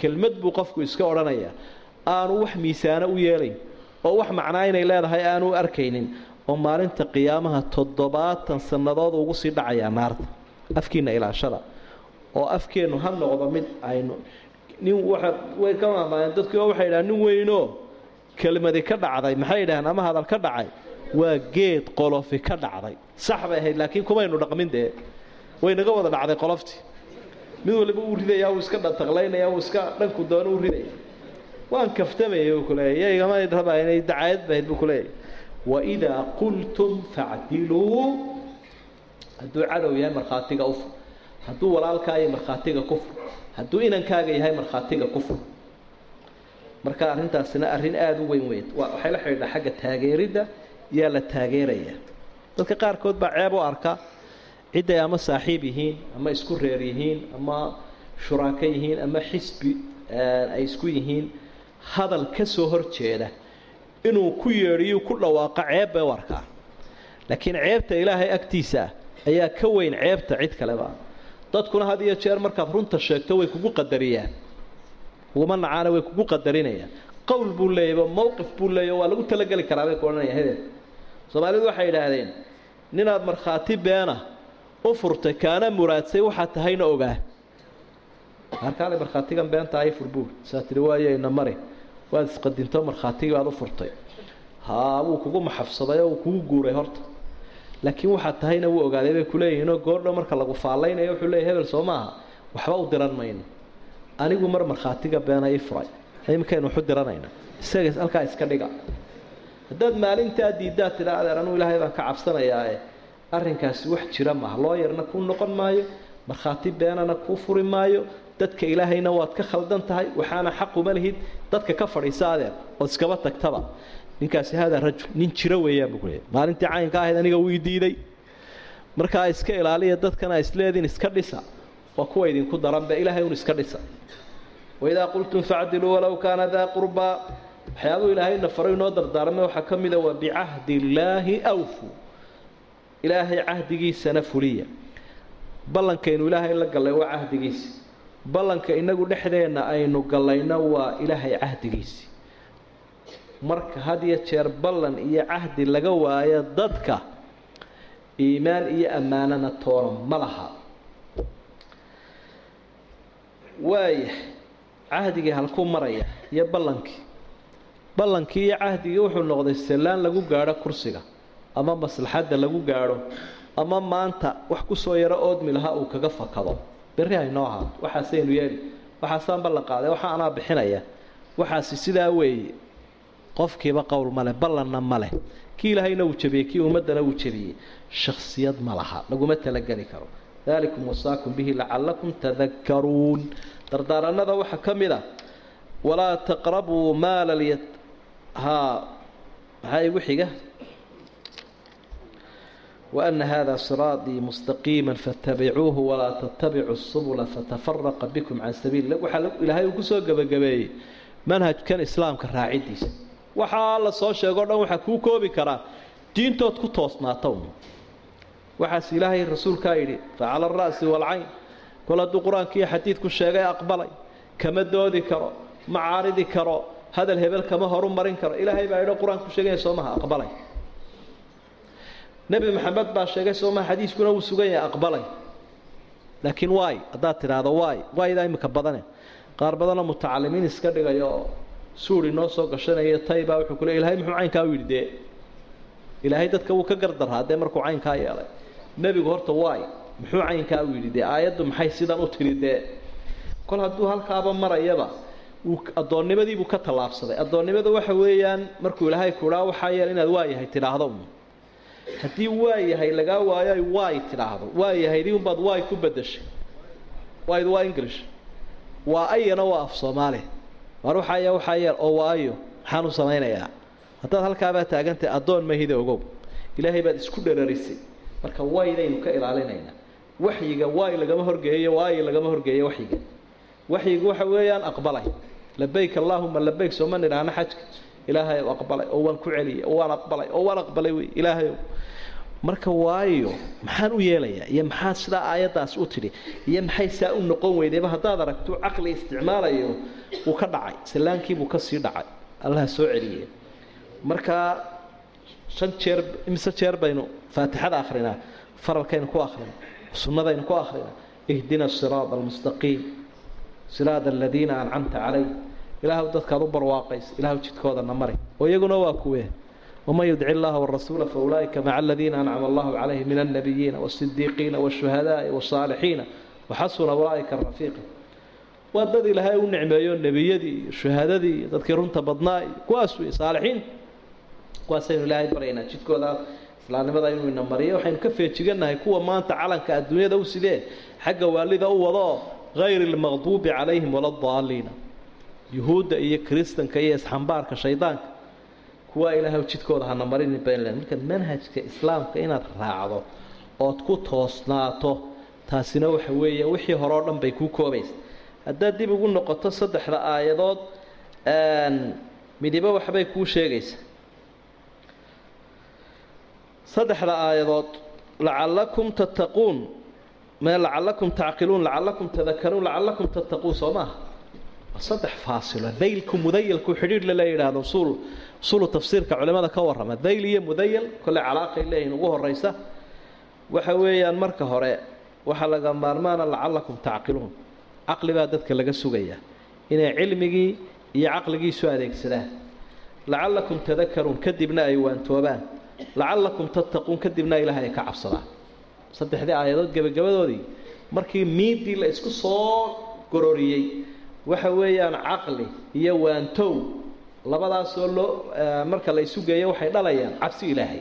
kelmad buu qofku iska odhanayaa aanu wax miisaano u yeelayn oo wax macnaa inay leedahay aanu u arkaynin oo maalinta qiyaamaha toddobaatan sannadood ugu sii dhacayaa naarta afkiina ilaashada oo afkeennu ha noqdo mid aynu nin way ka maamaayeen dadkiioo waxay idhahaan nin weynoo kelmadi ka dhacday maxay idhahaan ama hadal ka dhacay waa geed qolofi ka dhacday sax bay ahayd laakiin kumaynu dhaqmin dee way naga wada dhacday qoloftii mid waliba uu ridaya uu iska dhataqlaynaya uu iska dhanku doono u ridaya waan kaftamayay buu kuleeyay yaygama rabaa inay dacayad bahayd buu kuleeyay waidaa qultum facdiluu hadduu cadow yahay markhaatiga ufur hadduu walaalkaa yahay markhaatiga kufur hadduu inankaaga yahay markhaatiga kufur marka arrintaasina arrin aada u weyn weyn waxay la xidhiidhaa xagga taageeridda yaa la taageeraya. Dadka qaarkood baa ceeb u arka cidday ama saaxiib yihiin ama isku reer yihiin ama shuraako yihiin ama xisbi ay isku yihiin hadal ka soo hor jeeda inuu ku yeedhiyu ku dhawaaqo ceeb bay u arkaa. Laakiin ceebta ilaahay agtiisa ayaa ka weyn ceebta cid kaleba dadkuna had iyo jeer markaad runta sheegto way kugu qadariyaan. Uguma nacaana way kugu qadarinayaan. Qowl buu leeyaba mowqif buu leeya waa lagu talageli karaa bay ku odhanaya hebel. Soomaalidu waxay idhaahdeen ninaad markhaati beena u furtay kaana muraadsay waxaa tahayna ogaa halkaale markhaatigan beenta furbuur saa tiri waayeyna mari. Waad isqadinto markhaatigii baad u furtay. Haa wuu kugu maxafsaday oo wuu kugu guuray horta. Laakiin waxaa tahayna wuu ogaaday bay kuleeyihiinoo goordho marka lagu faallaynayo wuxuu leeyay hebel soo maaha. Waxba u diran mayno anigu mar markhaatiga beena ii furay. Imikaynu waxu diranayna isaga halkaa iska dhiga. Haddaad maalintaa diiddaad tidha adeer ilaahay baan ka cabsanayaae arrinkaasi wax jira maaha. Looyarna kuu noqon maayo. Markhaati beenana kuu furi maayo dadka ilaahayna waad ka khaldan tahay waxaana xaquma lihid dadka ka fadhiisa adeer ood iskaba tagtaba. Ninkaasi haadaa rajul nin jiro weeyaan buu kuleeyay maalintii caynka ahayd aniga wii diiday. Markaa iska ilaaliya dadkana isleediin iska dhisa. Waa kuwa idinku daranbe ilaahay un iska dhisa. Waidaa qultum facdiluu walow kaana daa qurbaa waxyaabuu ilaahayna faray inoo dardaarmay. Waxaa ka mida waa bicahdi illaahi awfu. Ilaahay cahdigiisana fuliya. Ballankaynu ilaahay la gallay waa cahdigiisi ballanka inagu dhexdeenna aynu gallayna waa ilaahay cahdigiisi. Marka had iyo jeer ballan iyo cahdi laga waayo dadka iimaan iyo ammaanana toona ma laha. Waaya cahdigii halkuu maraya iyo ballankii ballankii iyo cahdigii wuxuu noqday sallaan lagu gaadho kursiga ama maslaxadda lagu gaadho ama maanta wax ku soo yaro oodmi lahaa uu kaga fakado berri haynoo ahaato. Waxaasaynu yeeli. Waxaasaan ballan qaaday. Waxa anaa bixinaya. Waxaasi sidaa weeye qofkiiba qowl maleh ballanna ma leh. Kii ilaahayna wuu jabiyey kii ummaddana wuu jabiyey. Shaksiyad ma laha. Laguma talageli karo. Dalikum wasaakum bihi lacalakum tadakaruun dardaaranada waxaa ka mid a walaa taqrabuu maala haa maxaa igu xiga waana hada siraaطii mustaqiima fatabicuuhu walaa tatabicuu subula fatafaraqa bikum can sabiili waxaa ilaahay uu ku soo gebagabeeyey manhajkan islaamka raacidiisa. waxaa la soo sheegoo dhan waxaa kuu koobi karaa. diintood ku toosnaata un waxaas ilaahay rasuulkaa yidhi facala ara'si waalcayn kol hadduu qur'aankiiyo xadiidku sheegay aqbalay. Kama doodi karo ma caaridi karo hadal hebel kama horu marin karo. Ilaahay baa idho qur'aanku nebi maxamed baa sheegay soo maha xadiiskuna wuu sugan yahay aqbalay. Laakiin waay haddaad tidhaahdo waay waaydaa imika badane. Qaar badanoo mutacalimiin iska dhigaya oo suuri noo soo gashanaya taybaa wuxuu ku le muxuu caynkaa u yidhi ilaahay dadka wuu ka gardaraa dee markuu caynkaa yeelay. Nebigu horta waay muxuu caynkaa u yidhi aayaddu maxay sidan u tiri dee? Kol hadduu halkaaba marayaba uu addoonnimadiibuu ka tallaabsaday. Addoonnimada waxa weeyaan markuu ilaahay kuhaa waxaa yeel inaad waayahay tidhaahdo haddii waayahay lagaa waayo ay waay tidhaahdo waayahaydii unbaad waay ku bedeshay wayd waa english waa ayana waa af soomaali. Waar waxaaya waxaa yeel oo waayo maxaan u samaynayaa. Haddaad halkaabaa taagantahay addoon mahida ogow. Ilaahay baad isku dherarisay marka waydaynu ka ilaalinaynaa. Waxyiga waay lagama horgeeyo waayi lagama horgeeyo waxyiga. Waxyiga waxa weeyaan aqbalay. Labayk allaahuma labayk sooma nidhaahna xajka ilaahay aqbalay oo waan ku celiyay oo waan aqbalay oo waan aqbalay wey ilaahayow marka waayo maxaan u yeelayaa iyo maxaa sidaa aayaddaas u tidhi iyo maxay saa u noqon weydayba haddaad aragto caqli isticmaalayo wuu ka dhacay sallaankiibuu ka sii dhacay allaha soo celiye markaa shan jeer imise jeer baynu faatixada akrinaa faralkaynu ku akrinaa sunnadaynu ku akrinaa ihdina siraada almustaqiim siraada aladiina ancamta calay ilaahw dadkaad u barwaaqays ilaahw jidkoodana mari oo iyaguna waa kuwee waman yudci illaha warasuula faulaa'ika maca aladiina ancama allahu calayhim min alnabiyiina waasidiiqiina waashuhadaai wasaalixiina waxasuna ulaa'ika rafiiqa waa dad ilaahay u nicmeeyo nebiyadii shuhadadii dadkii runta badnaa kuwaas wey saalixiin. Kuwaasaynu ilaahay baryaynaa jidkooda islaamnimada inuu ina mariyo waxaynu ka feejigannahay kuwa maanta calanka adduunyada u sidee xagga waalida u wadaoo hayri lmaqduubi calayhim wala daaliina yuhuudda iyo kiristanka iyo isxambaarka shaydaanka kuwaa ilaahay jidkooda hana marini baynlen marka manhajka islaamka inaad raacdo ood ku toosnaato taasina waxa weeye wixii hore oo dhan bay kuu koobaysa. Haddaad dib ugu noqoto saddexda aayadood midibo waxbay kuu sheegaysaa saddexda aayadood lacallakum tattaquun. Lacallakum tacqiluun lacallakum tadakaruun lacallakum tattaquun soo maaha saddex faasilo daylku mudayalku xidhiidh lala yidhaahdo usuul usulu tafsiirka culimada ka warrama. Dayl iyo mudayal kolley calaaqay leeyihiin ugu horraysa. Waxa weeyaan marka hore waxaa laga maarmaana lacallakum tacqiluun. Caqli baa dadka laga sugayaa inay cilmigii iyo caqligiisu adeegsadaan. Lacallakum tadakaruun kadibna ay waantoobaan. Lacallakum tattaquun kadibna ilaahay ay ka cabsadaan. Saddexdii aayadood gebagabadoodii markii miidii la isku soo gororiyey waxa weeyaan caqli iyo waantow. Labadaasoo loo marka la isu geeyo waxay dhalayaan cabsi ilaahay.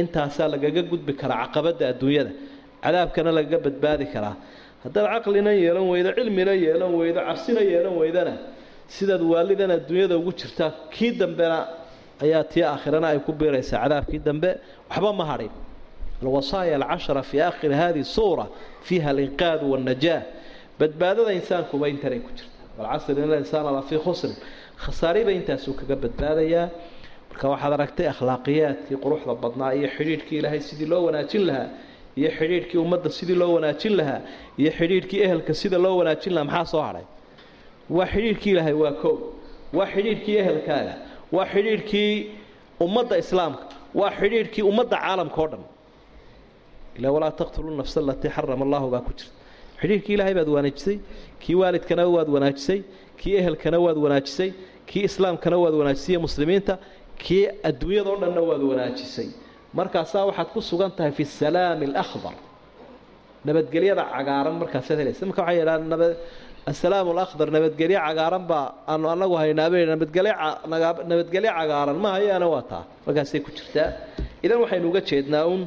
Intaasaa lagaga gudbi karaa caqabadda adduunyada. Cadaabkana lagaga badbaadi karaa. Haddaad caqlina yeelan weydo cilmina yeelan weydo cabsina yeelan weydana sidaad waalidan adduunyada ugu jirtaa kii dambena ayaa tii aakhirana ay ku biiraysaa cadaabkii dambe. Waxba ma hadhin alwasaaya alcashara fii aakhiri hadihi suura fiiha alinqaadu wannajaa. Badbaadada insaankuba intanay ku jirta walcasri ina insaana lafii khusrin khasaariba intaasuu kaga badbaadayaa marka waxaad aragtay akhlaaqiyaadkii quruxda badnaa iyo xidhiidhkii ilaahay sidii loo wanaajin lahaa iyo xidhiidhkii ummadda sidii loo wanaajin lahaa iyo xidhiidhkii ehelka sida loo wanaajin lahaa maxaa soo hadhay waa xidhiidhkii ilaahay waa koow waa xidhiidhkii ehelkaaga waa xidhiidhkii ummadda islaamka waa xidhiidhkii ummadda caalamka o dhan ila walaa taqtuluu nafsa alatii xarama allahu baa ku jirta xidhiidhkii ilaahay baad wanaajisay kii waalidkana waad wanaajisay kii ehelkana waad wanaajisay kii islaamkana waad wanaajisay muslimiinta kii adduunyadao dhanna waad wanaajisay. Markaasaa waxaad ku sugan tahay fi salaami alakhdar nabadgelyada cagaaran markaasaad helaysa. Marka waxay yidhahaan nabad assalaamu alakhdar nabadgelyo cagaaran baa aanu anagu haynaabay nabadgelyo nabadgelyo cagaaran ma hayaana waa taa. Markaasay ku jirtaa. Idan waxaynu uga jeednaa uun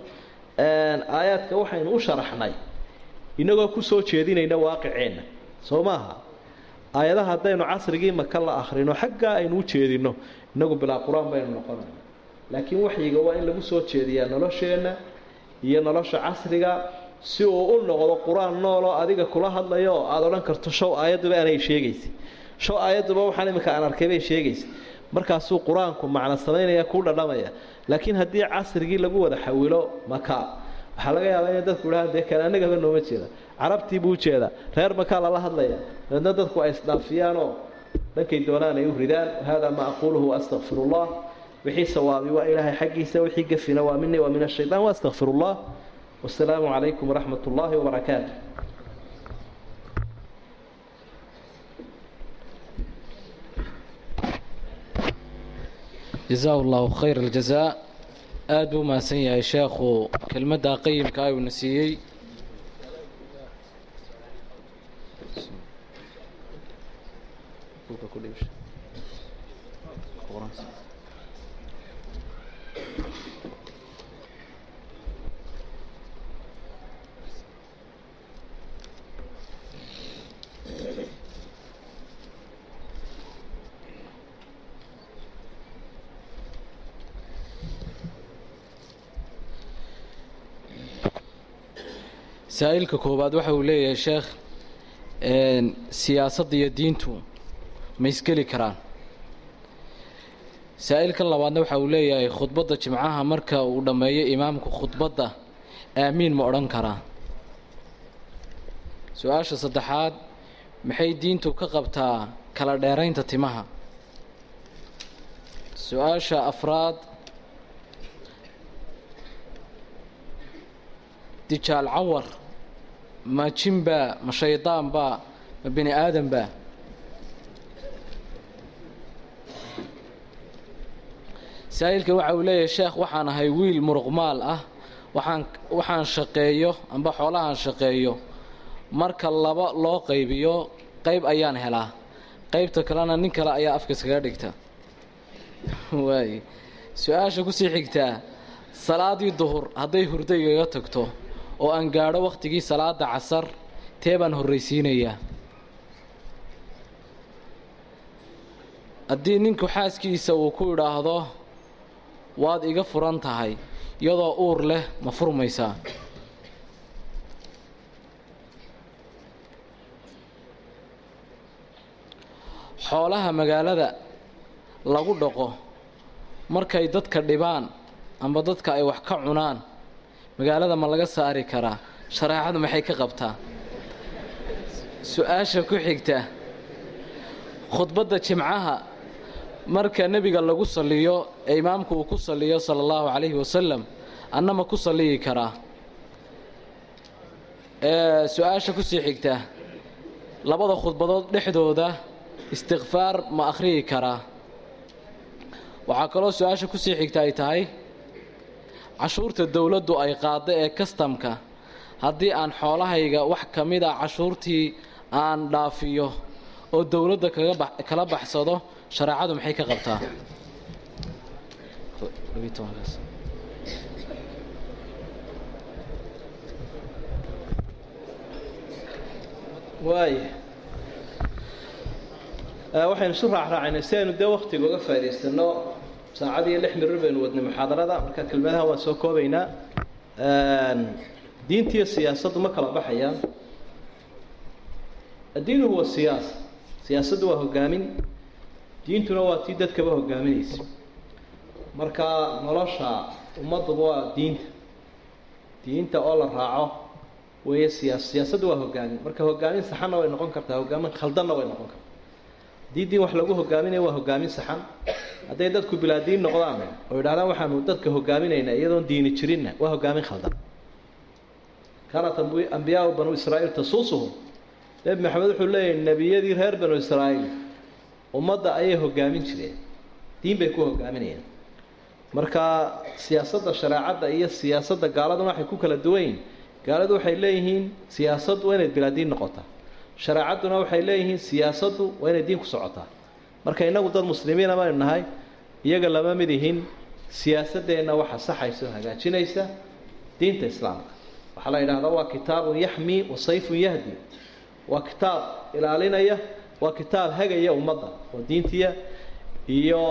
aayaadka waxaynu u sharaxnay inagoo ku soo jeedinayna waaqiceenna soo maaha? Aayadaha haddaynu casrigii maka la akhrino xaggaa aynu u jeedinno inagu bilaa qur'aan baynu noqonayna laakiin waxyiga waa in lagu soo jeediyaa nolosheenna iyo nolosha casriga si uu u noqdo qur'aan nooloo adiga kula hadlayo oo aada odhan karto show aayadduba aanay sheegaysa show aayadduba waxaan iminka aan arkay bay sheegaysa markaasuu qur'aanku macno samaynaya kuu dhadhamaya. Laakiin haddii casrigii lagu wada xawilo maka waxaa laga yaabaa inay dadku idhahaan dee kan anagaba nooma jeeda. Carabtii buu u jeedaa reer makaa lala hadlaya dabeedna dadku ay isdhaafiyaanoo dhankay doonaan ay u ridaan. Hada maa aquuluhu waastaqfiru llah wixii sawaabi waa ilaahay xaggiisa wixii gafina waa minii wa min ashaytaan waastaqfiru llah wasalaamu calaykum waraxmat ullaahi wabarakaatu jazaahu allahu khayr aljazaa aada buu mahadsan yahay sheekhu kelmaddaa qayimka ayuuna siiyey saa-ilka koowaad waxa uu leeyahay sheekh siyaasadda iyo diintu ma isgeli karaan. Saa-ilkan labaadna waxa uu leeyahay khudbadda jimcaha marka uu dhammeeyo imaamku khudbadda aamiin ma odhan karaa su'aasha saddexaad maxay diintu ka qabtaa kala dheeraynta timaha? Su'aasha afraad dijaal cawar ma jinbaa ma shaydaanbaa ma bini aadanbaa saa-ilkan waxa uu leeyahay sheekh waxaan ahay wiil muruqmaal ah. Waxaan waxaan shaqeeyo amba xoolahaan shaqeeyo. Marka laba loo qaybiyo qayb ayaan helaa. Qaybta kalena nin kale ayaa afka iskaga dhigta. Waay su'aasha ku sii xigtaa salaadii duhur hadday hurdo igaga tagto oo aan gaadho wakhtigii salaada casar tee baan horraysiinayaa haddii ninku xaaskiisa uu ku idhaahdo waad iga furan tahay iyadoo uur leh ma furmaysaa. Xoolaha magaalada lagu dhaqo markay dadka dhibaan amba dadka ay wax ka cunaan magaalada ma laga saari karaa. Shareecadu maxay ka qabtaa? Su'aasha ku xigta khudbadda jimcaha marka nebiga lagu saliyo ee imaamku uu ku saliyo sala allahu calayhi wasalam anna ma ku saliyi karaa? Su'aasha ku sii xigta labada khudbadood dhexdooda istikfaar ma akhriyi karaa? Waxaa kaloo su'aasha ku sii xigta ay tahay cashuurta dowladdu ay qaadda ee kastamka haddii aan xoolahayga wax ka mid a cashuurtii aan dhaafiyo oo dowladda kala baxsado shareecadu maxay ka qabtaa? Waxaynu isu raacraacaynay si aynu dee waktiga uga faa'idaysano saacad iyo lix mirir baynu wadnay muxaadarada. Marka kelmadaha waan soo koobaynaa. Diinta iyo siyaasaddu ma kala baxayaan. Addiinu huwa siyaasa siyaasaddu waa hogaamin diintuna waa tii dadkaba hogaaminaysa marka nolosha ummadduba waa diinta. Diinta oo la raaco weeye siyaas. Siyaasaddu waa hogaamin marka hogaamin saxanna way noqon kartaa hogaamin khaldanna way noqon kartaa haddii diin wax lagu hogaaminayo waa hogaamin saxan. Hadday dadku bilaa diin noqdaan oo yidhahdaan waxaanu dadka hogaaminaynaa iyadoon diini jirinna waa hogaamin khaldan. Kaanat ambiyaau banu israa'iil tasuusuhum. Nebi maxamed wuxuu leeyahay nebiyadii reer banu israa'iil ummadda ayay hogaamin jireen. Diin bay ku hogaaminayaan marka siyaasadda shareecadda iyo siyaasadda gaaladuna waxay ku kala duwan yihiin gaaladu waxay leeyihiin siyaasaddu waa inayd bilaa diin noqotaa shareecadduna waxay leeyihiin siyaasaddu waa inay diin ku socotaa. Marka innagu dad muslimiina baynu nahay iyaga lama mid ihin siyaasaddeenna waxa saxaysa oo hagaajinaysa diinta islaamka. Waxaa la yidhahdaa waa kitaabun yaxmi wa sayfun yahdi. Waa kitaab ilaalinaya waa kitaab hagaya ummadda oo diintiya iyo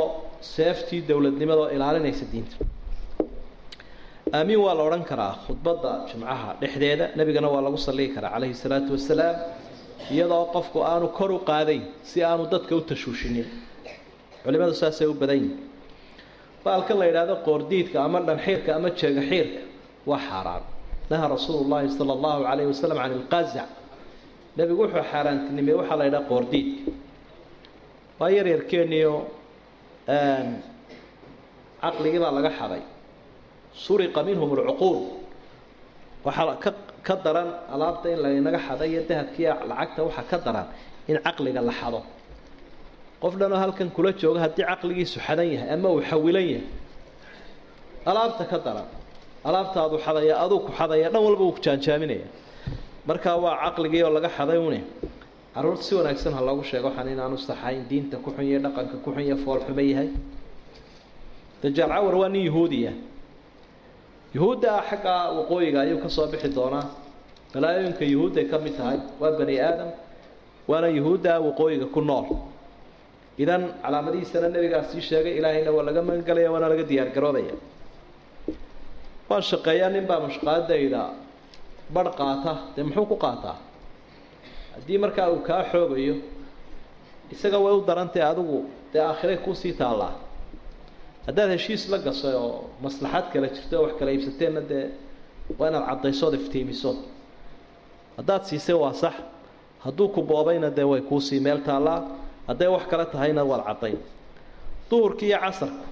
seeftii dowladnimada oo ilaalinaysa diinta. Aamiin waa la odhan karaa khudbadda jimcaha dhexdeeda. Nebigana waa lagu salligi karaa calayhi salaatu wasalaam iyadoo qofku aanu kor u qaadayn si aanu dadka u tashuushinin culimadu saasay u badan yihiin baalkan la yidhaahdo qoordiidka ama dhanxiirka ama jeegaxiirka waa xaaraan. Naha rasuulu llaahi sala allahu calayhi wasalam can ilqazac nebigu wuxuu xaaraantinimey waxaa la yidhaha qoordiidka. Waa yaryarkeeniyo caqligii baa laga xaday. Suriqa minhum alcuquul waxaa ka ka daran alaabta in laynaga xaday iyo dahabkiiya lacagta waxaa ka daran in caqliga la xado. Qof dhanoo halkan kula jooga haddii caqligiisu xadan yahay ama uu xawilan yahay alaabta ka daran alaabtaadu xadaya aduu ku xadaya dhan walba uu ku jaanjaaminaya. Markaa waa caqligii oo laga xaday une carruurta si wanaagsan ha loogu sheego waxaan inaanu saxayn diinta ku xun yahe dhaqanka ku xun yahe foolxumo yahay. Dajaal cawar waa nin yahuudiya yuhuudda xagga waqooyiga ayuu ka soo bixi doonaa. Balaayooyinka yuhuudday ka mid tahay waa bani aadam waana yuhuudda waqooyiga ku nool. Idan calaamadihiisana nebigaa sii sheegay ilaahayna waa laga magangelaya waana laga diyaar garoobaya waan shaqeeyaa nin baa mushqaadayda barh qaata dee muxuu ku qaataa haddii markaa uu kaa xoogayo isaga way u darantay adigu dee aakhiray kuusii taallaa haddaad heshiis la gashay oo maslaxad kale jirto oo wax kala iibsateenna dee waa inaad caddaysood iftiimiso. Haddaad siisay waa sax. Hadduu ku boobayna dee way kuusii meel taallaa. Hadday wax kale tahayna waad caddayn duhurkii iyo casarku.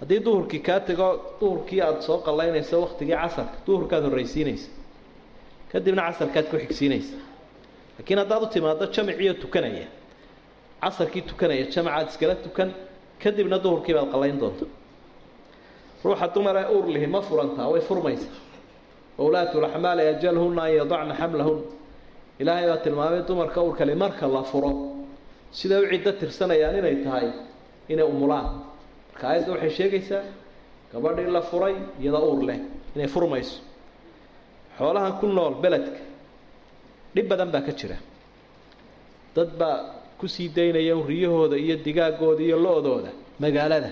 Haddii duhurkii kaa tego duhurkii aada soo qallaynayso waktigii casarka duhurkaad horraysiinaysa. Kadibna casarkaad ku xigsiinaysa. Laakiin haddaad u timaado jamiciyo tukanaya. Casarkii tukanaya jamacaad iskala tukan kadibna duhurkii baad qallayn doonta ruuxa dumare uur lihi ma furantaa way furmaysaa. Owlaatu laxmaali ajalhunna an yadacna xamlahun. Ilaahay baa tilmaamay dumarka uurkali marka la furo siday u ciddo tirsanayaan inay tahay inay umulaan marka aayadda waxay sheegaysaa gabadhii la furay iyadoo uur leh inay furmayso. Xoolahan ku nool beledka dhib badan baa ka jira. Dad baa ku sii daynaya riyahooda iyo digaagooda iyo lo-dooda magaalada.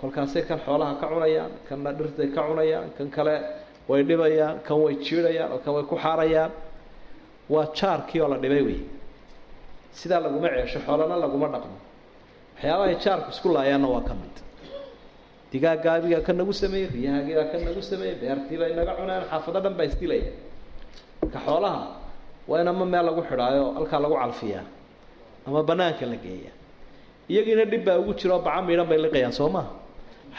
Kolkaasay kan xoolaha ka cunayaan kanna dhirtay ka cunayaan kan kale way dhibayaan kan way jiidhayaan oo kan way ku xaarayaan. Waa jaarkii oo la dhibay wey sidaa laguma ceesho xoolana laguma dhaqmo. Waxyaabahay jaarku isku laayaanna waa ka mid. Digaaggaabigaa ka nagu sameeyey riyahaagiibaa ka nagu sameeyey beertiibay naga cuneen xaafado dhan baa isdilaya marka xoolaha waa in ama meel lagu xidhaayo halkaa lagu calfiyaa ama bannaanka la geeya iyagiina dhib baa ugu jiro oo baca miidhan bay liqayaan soo maha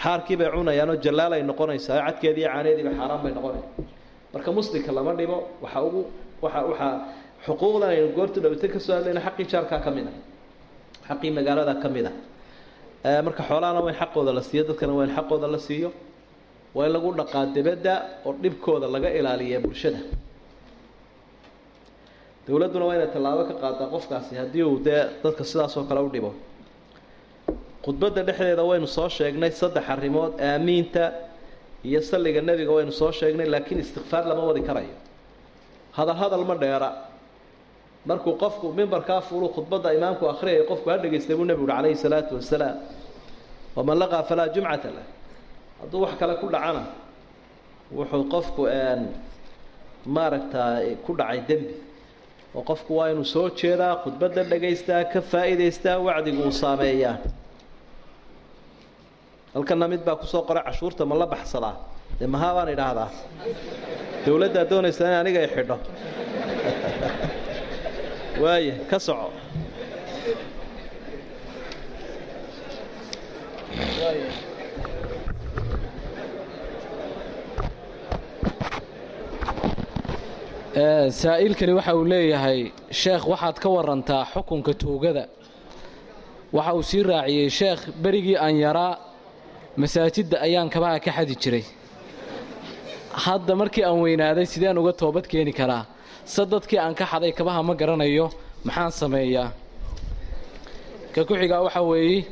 xaarkii bay cunayaan oo jallaal ay noqonaysaa oo cadkeedii iyo caaneediiba xaaraan bay noqonayaan. Marka muslimka lama dhibo waxa ugu waxa waxaa xuquuqdan aynu goorta dhawata ka soo hadlayna xaqii jaarkaa ka mid a xaqii magaalada ka mid a marka xoolahana waa in xaqooda la siiyo dadkana waa in xaqooda la siiyo. Waa in lagu dhaqaa debadda oo dhibkooda laga ilaaliya bulshada dowladduna waa inay tallaabo ka qaadaa qofkaasi haddii uu dee dadka sidaas oo kale u dhibo. Khudbadda dhexdeeda waynu soo sheegnay saddex arrimood aamiinta iyo salliga nebiga waynu soo sheegnay laakiin istikfaar lama wadi karayo. Hadal hadal ma dheera. Markuu qofku mimbarkaa fuulu khudbadda imaamku akhriyaya qofku ha dhegaystay buu nebigu uhi calayhi salaatu wasalaam waman laqaa falaa jumcata lah. Hadduu wax kale ku dhacana wuxuu qofku maaragtaa ku dhacay dembi oo qofku waa inuu soo jeedaa khudbadda dhegaystaa ka faa'iidaystaa wacdigu uu saameeyaa. Halkana mid baa ku soo qoray cashuurta ma la baxsadaa. Dee mahaa baan idhaahdaa? Dowladdaa doonaysa in aniga i xidho. *laughs* Waaya ka soco saa'ilkani waxa uu leeyahay sheekh waxaad ka warantaa xukunka tuugada. Waxa uu sii raaciyey sheekh berigii aan yaraa masaajidda ayaan kabaha ka xadi jiray. Hadda markii aan weynaaday sideen uga toobad keeni karaa. Se dadkii aan ka xaday kabaha ma garanayo maxaan sameeyaa? Ka ku xigaa waxaa weeye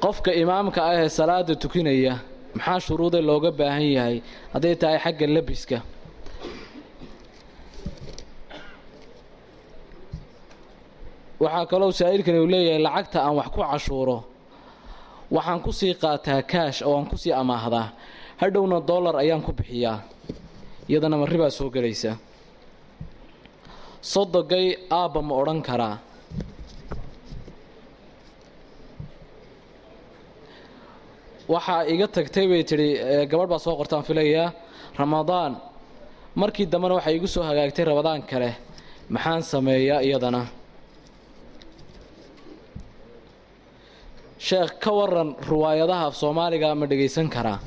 qofka imaamka ah ee salaada tukinaya maxaa shuruuda looga baahan yahay? Hadday tahay xagga labiska waxaa kaloo saa'ilkani uu leeyahay lacagta aan wax ku cashuuro waxaan ku sii qaataa kaash oo aan ku sii amaahdaa. Hadhowna dollar ayaan ku bixiyaa iyadana marribaa soo gelaysa. Sodogay aabba ma odhan karaa. Waxaa iga tagtay bay tidhi gabadh baa soo qortaan filayaa ramadaan markii dambena waxay igu soo hagaagtay ramadaan kale maxaan sameeyaa iyadana sheekh ka waran riwaayadaha af soomaaliga ma dhegaysan karaa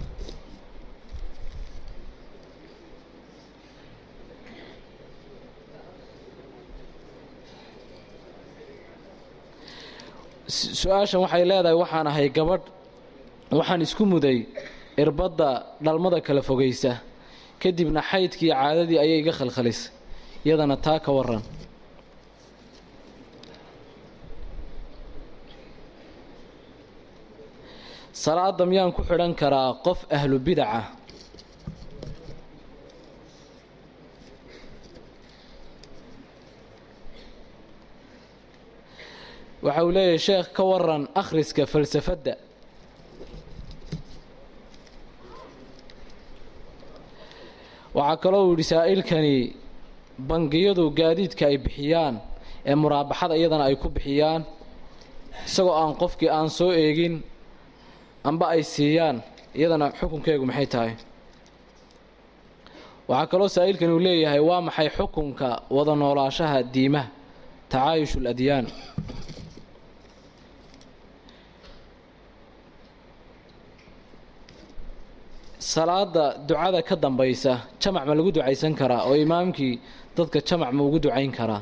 su'aashan waxay leedahay waxaan ahay gabadh waxaan isku muday irbadda dhalmada kala fogaysa. Kadibna xaydkii caadadii ayay iga khalkhalis iyadana taa ka waran salaada miyaan ku xidhan karaa qof ahlu bidaca waxa uu leeyahay sheekh ka waran akhriska falsafadda. Waxaa kaloo yidhi saa'ilkani bangiyadu gaadiidka ay bixiyaan ee muraabaxada iyadana ay ku bixiyaan isagoo aan qofkii aan soo eegin amba ay siiyaan iyadana xukunkeegu maxay tahay? Waxaa kaloo saa'ilkani uu leeyahay waa maxay xukunka wada noolaashaha diimaha tacaayush aladyaan salaada ducada ka dambaysa jamac ma lagu ducaysan karaa oo imaamkii dadka jamac ma ugu ducayn karaa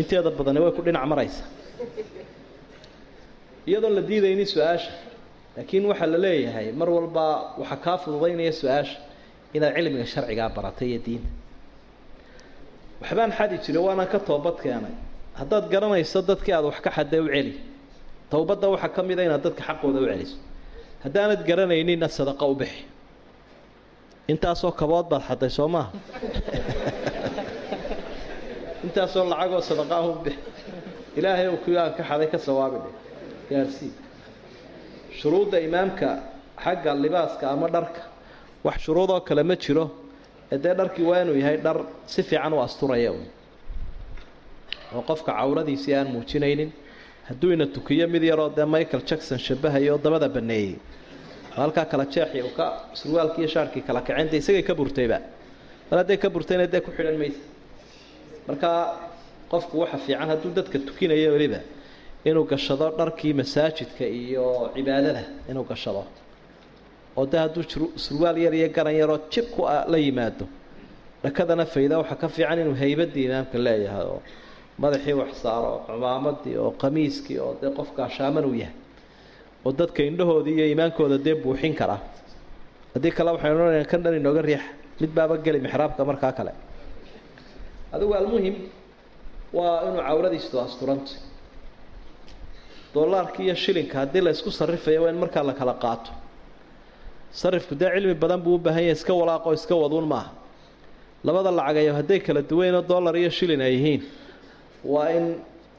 inteeda badani way ku dhinac maraysa. Iyadoon la diidaynin su'aasha laakiin waxaa la leeyahay mar walba waxaa kaa fududaynaya su'aasha inaad cilmiga sharcigaa baratay iyo diinta waxbaan xadi jiray waanaan ka toobad keenay. Haddaad garanayso dadkii aad wax ka xadee u celi towbadda waxaa ka mid a inaad dadka xaqooda u celiso. Haddaanad garanayninna sadaqo u bixi. Intaasoo kabood baad xaday soo maaha *laughs* intaasoo lacagoo sadaqaahu bix ilaahay ou kuwii aan ka xaday ka sawaabi dheh gaarsii shuruudda imaamka xagga libaaska ama dharka wax shuruudoo kale ma jiro ee dee dharkii waa inuu yahay dhar si fiican u asturaya oo qofka cawradiisii aan muujinaynin hadduu ina tukiyo mid yaroo dee michael jackson shabahayo oo dabada baneeyey. Halkaa kala jeexi uu ka surwaalkii iyo shaarkii kala dee isagay ka burtayba. Mar hadday ka burtayna dee ku xidhan maysa markaa qofku waxa fiican hadduu dadka tukinayo weliba inuu gashado dharkii masaajidka iyo cibaadada inuu gashado. Oo dee hadduu surwaal yar iyo garan yaroo jib ku la yimaado. Dhakadana fayda waxaa ka fiican inuu haybadii imaamka leeyahay oo madaxii wax saaro cumaamadii oo qamiiskii oo dee qof gaashaaman uu yahay. Oo dadka indhahoodii iyo iimaankooda dee buuxin kara. Haddii kale waxaynu odhanayaan kan dhan inooga riixa mid baaba geli mixraabka markaa kale adigu almuhim waa inuu cawradiistu asturanta dollaarka iyo shilinka haddii la isku sarrifayo waa in markaa la kala qaato. Sarifku dee cilmi badan buu u baahan yahay iska walaaqo iska waduun maaha. Labada lacagayo hadday kala duwanoo dollar iyo shilin ay yihiin. Waa in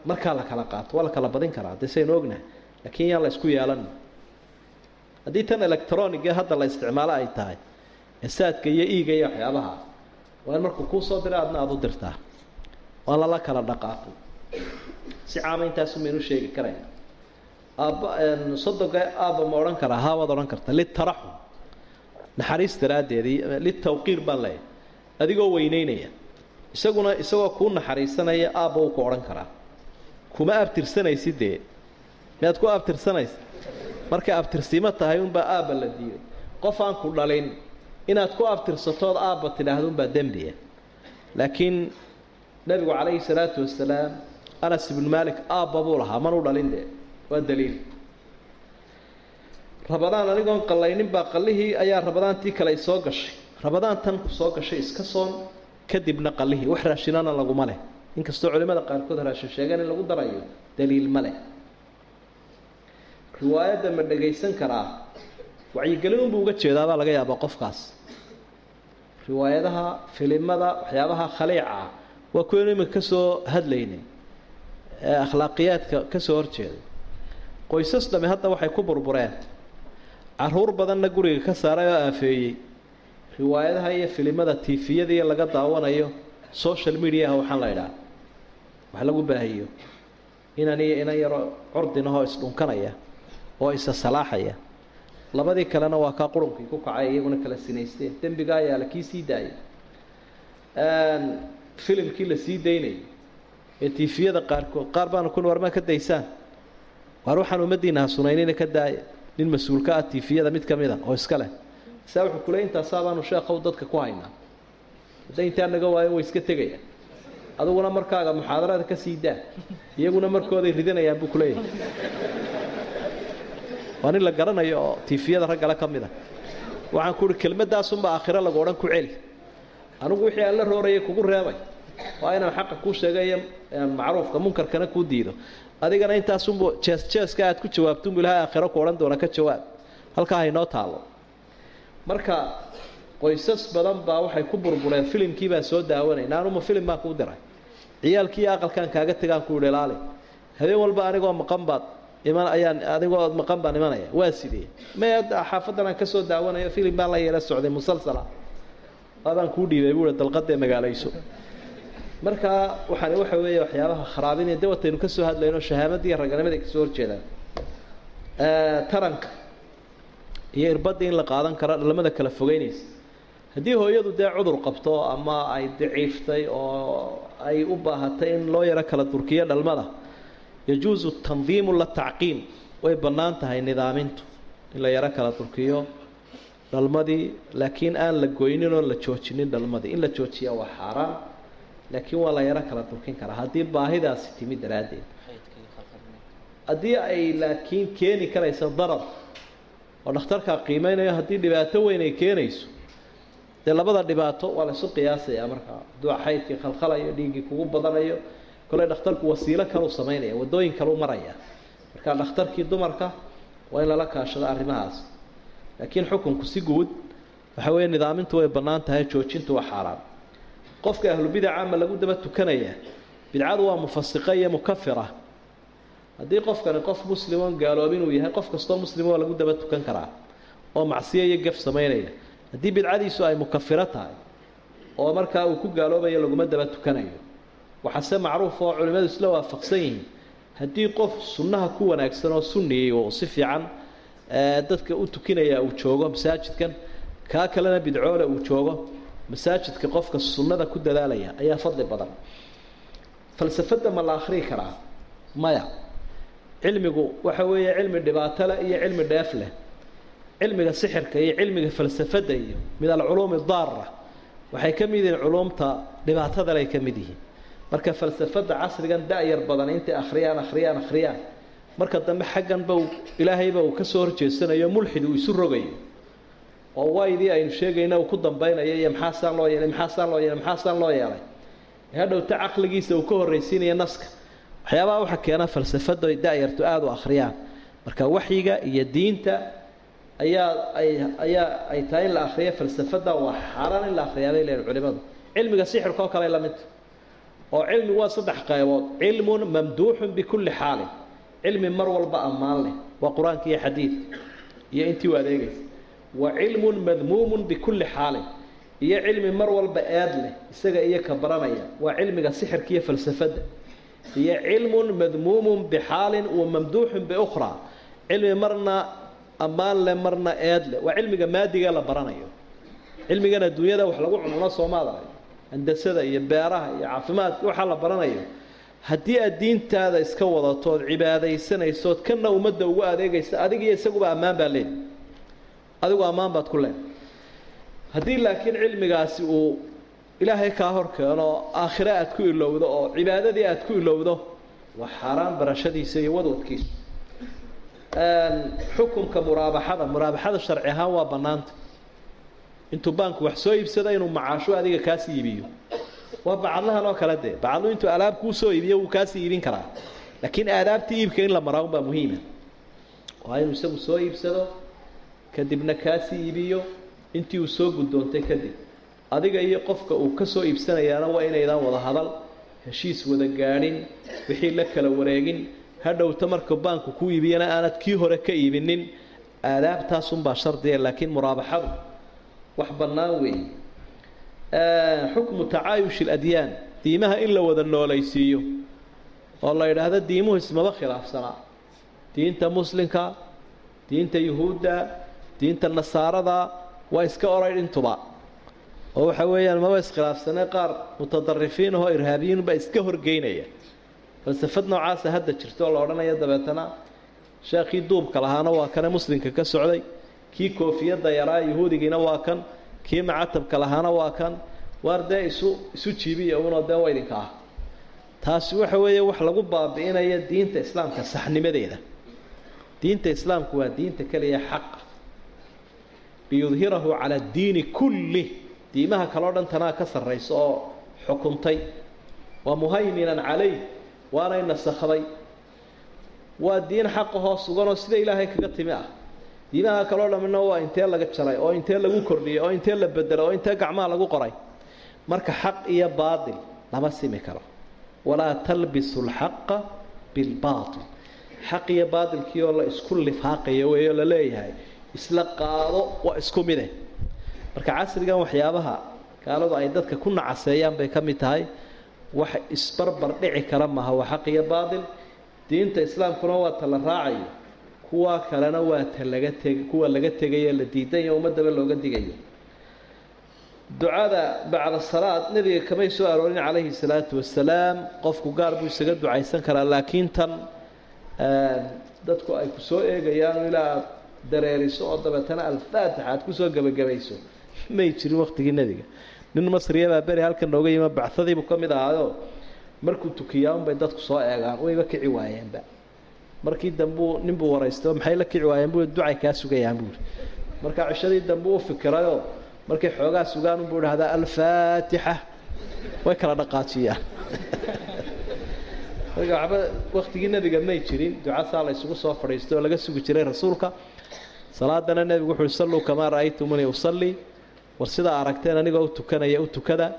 markaa la kala qaato waa la kala badin karaa dee saynu ognahay laakiin yaan la isku yeelan haddii tan electronic ee hadda la isticmaalo ay tahay ee saadka iyo iiga iyo waxyaabaha waa in markuu kuu soo dira adna aada u dirtaa waan lala kala dhaqaaqay si caama intaasunbaynu sheegi karayna aabba sodoga aabba ma odhan karaa haa waad odhan karta. Litaraxum naxariis daraaddeedii litawqiir baan leeyahay. Adigoo weyneynaya. Isaguna isagoo kuu naxariisanaya aabba uu ku odhan karaa. Kuma abtirsanaysid dee? Miyaad ku abtirsanaysa? Markay abtirsiimo tahay unbaa aabba la diiday. Qof aan ku dhalin inaad ku abtirsatood aabba tidhaahdo unbaa dembiya laakiin nebigu calayhi salaatu wasalaam anas ibnu malik aabba buu lahaa man u dhalin dee waa daliil. Rabadaan anigoon qallaynin baa qallihii ayaa rabadaantii kale ay soo gashay. Rabadaan tan ku soo gashay iska soon kadibna qallihii wax raashinana laguma leh. Inkastoo culimmada qaarkood raashin sheegeen in lagu darayo daliil ma leh. Riwaayadda ma dhagaysan karaa wacyigelin unbuu uga jeedaabaa laga yaabaa qofkaas. Riwaayadaha filimada waxyaabaha khaliica ah waa kuwaynu iminka ka soo hadlaynay ee akhlaaqiyaadka ka soo horjeeday qoysas dhami hadda waxay ku burbureen. Caruur badanna guriga ka saaray oo aafeeyey. Riwaayadaha iyo filimada tifiyada iyo laga daawanayo social mediaha waxaan la idhaha wax lagu baahiyo. Inan iyo inan yaroo curdinahoo isdhunkanaya oo isa salaaxaya labadii kalena waa kaa qurunkii ku kacay iyaguna kala sinaysteen dembiga ayaa la kii sii daayay. Filimkii la sii daynayay ee tifiyada qaarkood qaar baanu kun warmaa ka daysaan. Waar waxaan ummaddiina sunaynina ka daaya nin mas'uulka ah tifiyada mid ka mid a oo iska leh. Saa wuxuu kule intaasabaanu sheekhow dadka ku haynaa hadday intaa naga waayo way iska tegayaan. Adiguna markaaga muxaadarada ka sii daa. Iyaguna markooday ridanayaan buu kuleeyahay waa nin la garanayo oo tifiyada raggale ka mid a. Waxaan ku uhi kelmadaasunba aakhiro lagu odhan ku celi. Anigu wixii aan la roorayay kugu reebay. Waa inaan xaqa kuu sheegayo macruufka munkarkana kuu diido. Adigana intaasunbu jees jeeska aad ku jawaabtunbu ilahay aakhiro ku odhan doona ka jawaab. Halkaa haynoo taalo marka qoysas badan baa waxay ku burbureen filimkii baan soo daawanay. Naanuma filim baan kuu diray. Ciyaalkii aqalkaan kaaga tegaan ku idhi habeen walba anigoo maqan baad iman ayaan adigoo maqan baan imanaya. Waa sidee? May xaafadan aan ka soo daawanayo filim baan la yeela socday musalsala. Abaan kuu dhiibay buui dalqadee magaalayso. Markaa waxaani waxa weeye waxyaabaha kharaabinaya de wataynu ka soo hadlayno shahaamadii raganimada ay ka soo horjeedaan. Taranka iyo irbadda in la qaadan karo dhalmada kala fogeynaysa. Haddii hooyadu dee cudur qabto ama ay daciiftay oo ay u baahatay in loo yaro kala durkiyo dhalmada yajuusu tandiimu la tacqiim way bannaan tahay nidaamintu in la yaro kala durkiyo dhalmadii laakiin aan la goynin oo la joojinin dhalmadii in la joojiya waa xaaraan laakiin waa la yaro kala durkin karaa haddii baahidaasi timi daraaddeed haddii ay laakiin keeni karayso darar oo dhakhtarkaa qiimeynayo haddii dhibaato weyn ay keenayso dee labada dhibaato waa laysu qiyaasayaa markaa hadduu xaydkii khalkhalayo dhiiggii kugu badanayo kole dhakhtarku wasiilo kaleu samaynaya waddooyin kaleu maraya. Marka dhakhtarkii dumarka waa in lala kaashado arrimahaas. Laakiin xukunku si guud waxa weeye nidaamintu way bannaan tahay joojintu waa xaaraan. Qofka ahlubidaca ama lagu daba tukanaya bidcadu waa mufasiqa iyo mukafira haddii qofkani qof muslimoon gaaloobin uu yahay qof kastoo muslimo waa lagu daba tukan karaa oo macsiyo iyo gaf samaynaya haddii bidcadiisu ay mukafiro tahay oo markaa uu ku gaaloobayo laguma daba tukanayo waxaase macruuf oo culimmadu isla waafaqsan yihiin haddii qof sunnaha ku wanaagsan oo sunniyey oo si fiican dadka u tukinaya uu joogo masaajidkan kaa kalena bidcoole uu joogo masaajidka qofka sunnada ku dadaalaya ayaa fadli badan. Falsafadda ma la akhriyi karaa? Maya. Cilmigu waxa weeye cilmi dhibaato leh iyo cilmi dheef leh. Cilmiga sixirka iyo cilmiga falsafadda iyo min alculuumi daara. Waxay ka mid yihiin culuumta dhibaatadale ay ka mid yihiin marka falsafadda casrigan da-yar badan intay akhriyaan akhriyaan akhriyaan. Marka dambe xagganba ilaahayba uu ka soo horjeesanayo mulxid uu isu rogayo. Oo waydii aynu sheegayna uu ku dambaynayo iyo maxaasaan loo yeelay maxaasaan loo yeelay maxaasaan loo yeelay? Hadhowta caqligiisa uu ka horraysiinaya naska. Waxyaabaha waxaa keena falsafadda ay da-yartu aada u akhriyaan. Marka waxyiga iyo diinta ayaa ay ayaa ay tahay in la akriyo falsafadda waa xaaraan in la akriyaa bay culimadu. Cilmiga sixirka oo kale la mid oo cilmigu waa saddex qaybood. Cilmun mamduuxun bikulli xaalin. Cilmi mar walba ammaan leh. Waa qur'aanka iyo xadiidka iyo intii u adeegaysa wa cilmun madmuumun bikulli xaalin. Iyo cilmi mar walba eed leh isaga iyo ka baranaya. Waa cilmiga sixirka iyo falsafadda. Iyo cilmun madmuumun bixaalin wa mamduuxun biukhraa. Cilmi marna ammaan leh marna eed leh. Waa cilmiga maadiga la baranayo. Cilmigan adduunyada wax lagu cununo soomaada handasada iyo beeraha iyo caafimaadka waxaa la baranayo haddii aad diintaada iska wadatood cibaadaysanaysood kana ummadda ugu adeegaysa adig iyo isaguba ammaan baa leedi adigu ammaan baad ku leedahay haddii laakiin cilmigaasi uu ilaahay kaa hor keeno aakhire aad ku ilowdo oo cibaadadii aad ku ilowdo waa xaaraan barashadiisa iyo wadwadkiisa xukunka muraabaxada muraabaxada sharci ahaan waa bannaanta intuu baanku wax soo iibsada inuu macaasho adiga kaasii iibiyo. Waa bacadlahan oo kale dee. Bacadlu intuu alaab kuu soo iibiyo wuu kaasii iibin karaa. Laakiin aadaabtii iibka in la maraa unbaa muhiima. Waa inuu isagu soo iibsado kadibna kaasii iibiyo intii uu soo guddoontay kadib. Adiga iyo qofka uu ka soo iibsanayaana waa inaydaan wada hadal heshiis wada gaadhin wixii la kala wareegin. Hadhowta marka baanku ku iibiyana aanad kii hore ka iibinin. Aadaabtaasunbaa shardiga laakiin muraabaxadu wax bannaan weeye xukmu tacaayushi aladyaan diimaha in la wada noolaysiiyo oo la yidhaahdo diimuhu ismaba khilaafsanaa. Diinta muslimka diinta yuhuudda diinta nasaarada waa iska oray intuba oo waxa weeyaan maba iskhilaafsane qaar mutadarifiin ahoo irhaabiyiinba iska horgeynaya. Falsafad noocaasa hadda jirta oo la odhanaya dabeetana sheekhii duubka lahaana waa kane muslimka ka socday kii koofiyadda yaraa yahuudigiina waa kan kii macatabka lahaana waa kan waar dee isu isu jiibiya unoo dee wa idinka ah. Taasi waxa weeye wax lagu baabi'inaya diinta islaamka saxnimadeeda. Diinta islaamku waa diinta keliya xaqa liyudhirahu cala addiini kullih diimaha kaleo dhan tanaa ka sarraysa oo xukuntay. Waa muhayminan calayh waanay nasakday waa diin xaqahoo suganoo sida ilaahay kaga timi ah diimaha kaleo dhammina waa intee laga jaray oo intee lagu kordhiyey oo intee la bedelay oo intee gacmaha lagu qoray. Marka xaq iyo baatil lama simi karo. Walaa talbisu lxaqa bilbaatil. Xaq iyo baatilkii oo la isku lifaaqayo weeyo la leeyahay isla qaado waa isku mide. Marka casrigan waxyaabaha gaaladu ay dadka ku nacaseeyaan bay ka mid tahay. Wax isbarbar dhici kara maaha waa xaq iyo baatil. Diinta islaamkuna waa ta la raacayo kuwa kalena waa ta laga teg kuwa laga tegayo la diidayo ummadaba looga digayo. Ducada bacda salaad nebiga kamay soo aroorin calayhi salaatu wasalaam qofku gaar buu isaga ducaysan karaa laakiin tan dadku ay ku soo eegayaan ilaa dareeriso oo dabeetana alfaatixa aad ku soo gebagabayso *laughs* may jirin waqtigii nebiga. Nin masriya baa beri halkan nooga yima bacadiibuu ka mid ahaayo. Markuu tukiyaa unbay dadku soo eegaan wayba kici waayeenba markii dambuu ninbuu waraystay maxay la kici waayeen bu ducay kaa sugayaan buuri markaa cishadii dambe u fikirayoo markay xoogaa sugaan unbuu idhahdaa alfaatixa. Way kala dhaqaajiyaan. *laughs* Marka waxba waktigii nebiga may jirin ducasaa la ysugu soo fadhiistay oo laga sugi jiray rasuulka. Salaadana nebigu wuxuu salluu kamaa ra'aytumuni usallii war sidaa aragteen anigoo u tukanaya u tukada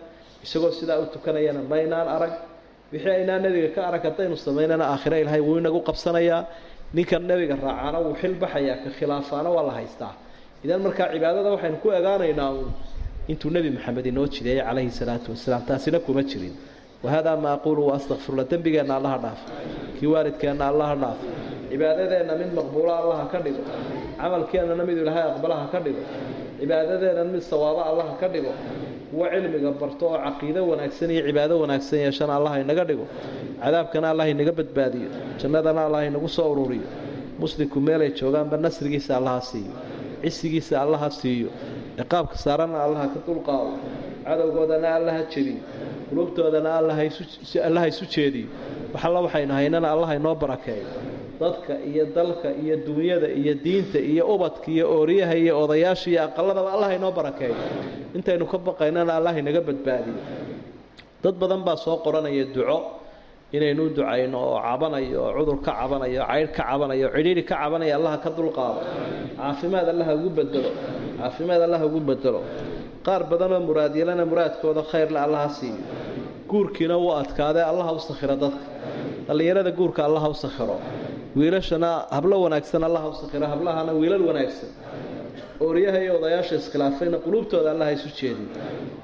isagoo sidaa u tukanayana maynaan arag wixii aynaa nebiga ka arag haddaynu samaynana aakhira ilaahay wuu inagu qabsanayaa. Ninkan nebiga raacaana wuu xil baxayaa ka khilaafaana waa la haystaa. Idan markaa cibaadada waxaynu ku egaanaynaa intuu nebi maxamed inoo jideeyey calayhi salaatu wasalaam taasina kuma jirin wahadaa ma aquulu waastaqfirullah dembigeenna allaha dhaaf kii waalidkeenna allaha dhaaf cibaadadeenna mid maqbuula allaha ka dhigo camalkeennana mid ilaahay aqbalaha ka dhigo cibaadadeenna mid sawaabo allaha ka dhigo kuwa cilmiga barto oo caqiido wanaagsan iyo cibaado wanaagsan yeeshana allah inaga dhigo cadaabkana allah inaga badbaadiyo jannadana allah inagu soo ururiyo muslimku meelay joogaanba nasrigiisa allaha siiyo cisigiisa allaha siiyo ciqaabka saarana allaha ka dulqaado cadowgoodana allaha jebiyo qulubtoodana allaha isu jeediyo waxalla waxaynu haynana allah inoo barakeeyo dadka iyo dalka iyo duunyada iyo diinta iyo ubadka iyo ooriyaha iyo odayaasha iyo aqaladaba allah inoo barakeeyo intaynu ka baqaynana allah inaga badbaadiyo dad badan baa soo qoranaya duco inaynu ducayno oo cabanayo oo cudur ka cabanayo oo caydh ka cabanayo oo cidhiidhi ka cabanaya allaha ka dulqaado caafimaad allaha ugu bedelo caafimaad allaha ugu bedelo qaar badanoo muraadyalana muraadkooda khayrle allaha siiyo. Guurkiina wuu adkaadee allaha u sakhiro dadka. Dhallinyarada guurka allaha u sakhiro. Wiilashana hablo wanaagsan allaha u sakhiro hablahana wiilal wanaagsan ooryaha iyo odayaasha iskhilaafayna quluubtooda allaha isu jeediyo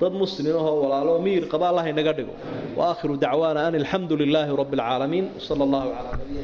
dad muslimin ahoo walaalo miyir qaba allah inaga dhigo. Wa aakhiru dacwaana an alxamdu lilaahi rabbi alcaalamiin sala allahu calaa nabiyina